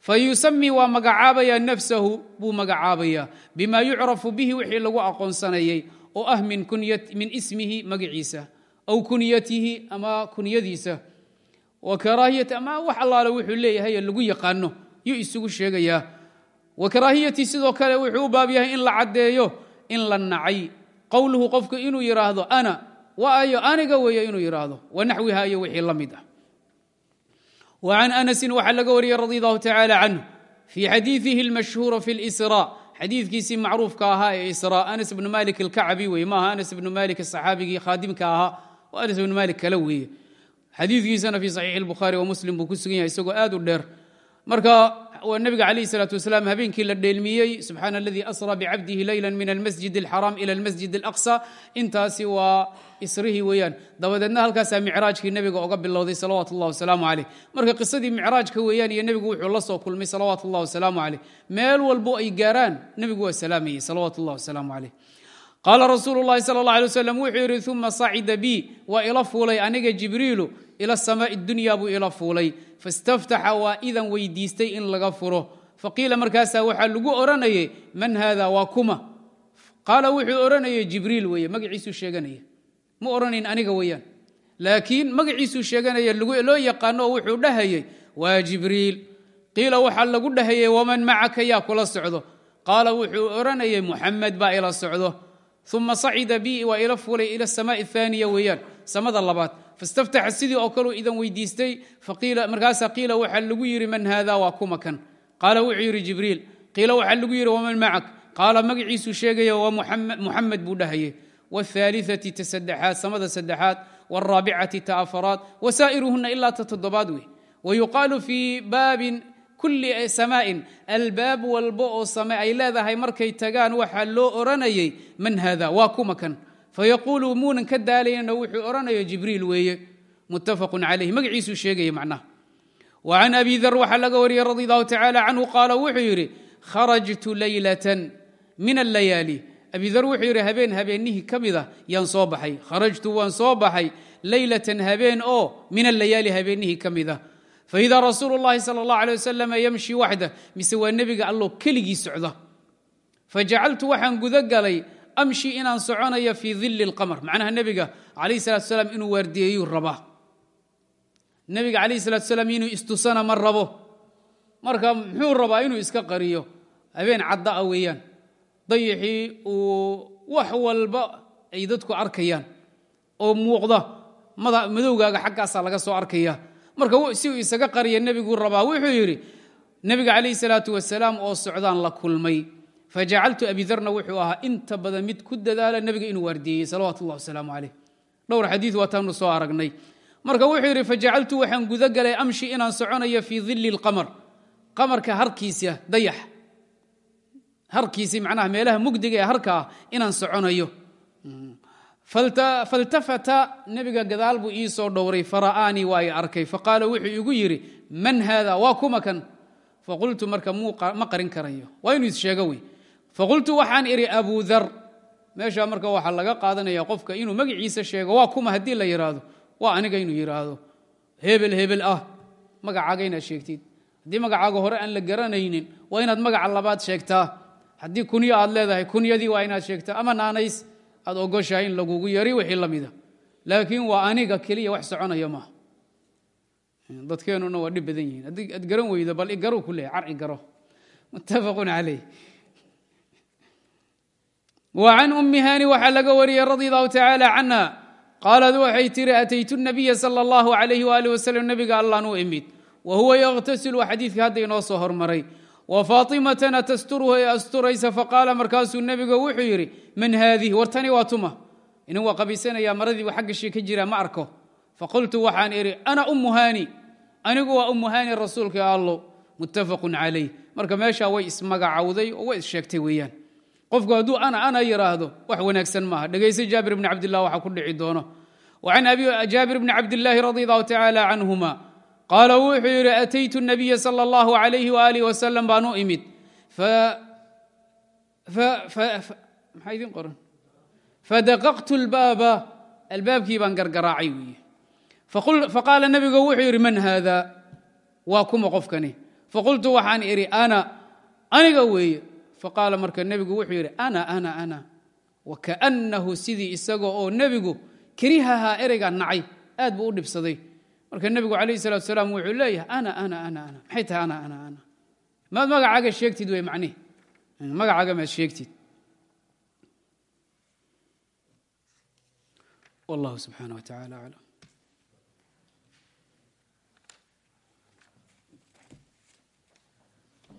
Fa yusami waa magacaabaya nafsahu buu magacaabaya bima yucrafu bihi wixii lagu aqoonsanayay oo ah min ismihi magaciisa aw kunyatihi ama kunyadiisa. Wa karaahiyati ama wax allaale wuxuu leeyahay lagu yaqaano yuu isugu sheegayaa. Wa karaahiyati sidoo kale wuxuu u baab yahay in la caddeeyo in la nacay qowluhu qofku inuu yidhaahdo ana waayo aniga weeye inuu yidhaahdo wanaxwiha iyo wixii la mid ah. Wa can anasin waxaa laga wariyey radi tacaala canhu fii xadiidihi almashhuura fi lsra xadiidkiisii macruufka ahaa ee isra anas bnu malik alkacbi wey maaha anas bnu malik saxaabigii khaadimka ahaa waa anas bnu malik kale weeye. Xadiidkiisana fii saxiixi lbukhaari wa muslim buu ku sugan yahay isagoo aad u dheer. Marka waa nebiga calayh salaatu wasalaam habeenkii la dheelmiyey subxaana aladii asra bicabdihi leyla min almasjid alxaraam ila almasjid alaqsa. Intaasi waa isrihii weeyaan. Dabadeedna halkaasaa micraajkii nebiga oga bilowday salawaat ullah wasalaamu caleyh marka qisadii micraajka weeyaan iyo nebigu wuxuu la soo kulmay salawaat ullah wasalaamu caleyh meel walbo ay gaaraan nebigu waa salaamayey salawaat ullah wasalaamu caleyh qaala rasuulu llahi sala allah alay wasalam wuxuu yidhi uma sacida bi waa ila fuulay aniga jibriilu ila samaa'i dunya buu ila fuulay. Fastaftaxa waa idan weydiistay in laga furo. Faqiila markaasaa waxaa lagu odhanayay man haada waa kuma? Qaala wuxuu odhanayay jibriil weeye magaciisuu sheeganaya. Ma odhanayn aniga weeyaan. Laakiin magaciisuu sheeganaya loo yaqaano wuxuu dhahayay waa jibriil. Qiila waxaa lagu dhahayay waman macaka yaa kula socdo? Qaala wuxuu odhanayay muxamed baa ila socdo. Uma sacida bi waa ila fulay ila asamaai aaniya weeyaan samada labaad fastaftaxa sidii oo kaleu idan weydiistay markaasaa qiila waxaa lagu yidhi man haada waa kuma kan qaala wuxuu yidhi jibriil qiila waxaa lagu yidhi waman macak qaala magaciisuu sheegaya waa muxamed buu dhahayay wاثaaliثati ta saddexaad samada saddexaad wاlraabicati ta afaraad wasaa'iruhuna ilaa ta toddobaad wey wayuqaalu fii baabin kuli samaa'in albaab walba oo same ay leedahay markay tagaan waxaa loo odhanayay man hada waa kuma kan fayaquulu muunan ka daalayana wuxuu odhanaya jibriil weeye muttafaqu calayh magaciisuu sheegaya macnaha wa can abi dar waxaa laga wariyey radi allahu tacala canhu qaala wuxuu yidhi kharajtu leylatan min allayaali abi dar wuxuu yidhi habeen habeennihii ka mid a yaan soo baxay kharajtu waan soo baxay leylatan habeen oo min allayaali habeenihii ka mid ah faidaa rasuulu llahi sala allah alay wasalam yamshi waxda mise waa nebiga alloo keligii socda fajacaltu waxaan guda galay amshi inaan soconayo fii dilli اlqamar macnaha nebiga calayh salatu salaam inuu waardiyeeyuu rabaa. Nebiga calayh salatu salaam inuu istusana ma rabo. Marka muxuu rabaa inuu iska qariyo? Habeen cadda a weeyaan. Dayixii uu wax walba ay dadku arkayaan oo muuqda madowgaaga xaggaasaa laga soo arkaya marka si uu isaga qariya nebiguu rabaa wuxuu yidhi nebiga calayh salaatu wasalaam oo socdaan la kulmay fajacaltu abidarna wuxuu ahaa inta badan mid ku dadaala nebiga inuu waardiyeeyey salawatu ullah wasalaamu caleyh dhowr xadiid waataanu soo aragnay marka wuxuu yidhi fajacaltu waxaan guda galay amshi inaan soconayo fii dilli اlqamar qamarka harkiisa dayax harkiisii macnaha meelaha mugdiga ee harka ah inaan soconayo faltafata nebiga gadaal buu ii soo dhowray fara'aanii waa i arkay faqaala wuxuu igu yidhi man haada waa kuma faqultu marka ma qarin karayo waa inuu issheego wey faqultu waxaan idhi abu dar. Meeshaa marka waxaa laga qaadanaya qofka inuu magaciisa sheego waa kuma haddii la yidhaahdo waa aniga inuu yidhaahdo hebel hebel ah magacaaga sheegtid. Haddii magacaaga hore aan la garanaynin waa inaad magaca labaad sheegtaa. Haddii kunyo aad leedahay kunyadii waa inaad sheegtaa. Ama naanays aad ogoshahay in lagugu yari wixii la mida. Laakiin waa aniga keliya wax soconaya maaha dadkeenuna waa dhib badan yihiin. Aad weydo bal igaruu ku leehay car igaro muttafaqun calayh wa can ummi hani waxaa laga wariyey radi allahu tacaala canha. Qaalad waxay tiri ataytu nabiya sala allahu alayh waalih wasalam nebiga allaan u imid. Wa huwa yakhtasilu xadiidka hadda inoo soo hormaray. Wa faatimatana tasturuhu ee asturaysa faqaala markaasuu nebiga wuxuu yidhi man haadih wartani waa tuma. Inin waa qabiisanaya maradiibu xaggashii ka jira ma arko. Faqultu waxaan idhi ana ummu hani anigu waa ummu hani rasuulka allo muttafaqun calayh. Marka meeshaa way ismagacowday oo way issheegtay weeyaan qofku hadduu ana ana yidhaahdo wax wanaagsan maaha. Dhegayse jaabir bni cabdillah waxa ku dhici doono. Can abi jaabir bni cabdillaahi radi allahu tacaala canhuma qaala wuxuu yidhi ataytu nabiya sala allahu alayhi waaalih wasalam baan u imid. Maxaa idin qoran? Fadaqaqtu lbaaba albaabkii baan gargaraacay weeye faqaala nebigu wuxuu yidhi man haada waa kuma qofkani. Faqultu waxaan idhi ana aniga weeye faqaala marka nebigu wuxuu yidhi ana ana ana. Wakaannahu sidii isaga oo nebigu kerihahaa ereygaa nacay aad buu u dhibsaday. Marka nebigu calayh salatu salaam wuxuu leeyahay ana ana ana ana. Maxay tahay ana ana ana. Maad magacaaga sheegtid wey macnihi magacaaga maad sheegtid. Wallahu subxaanah wa tacala aclam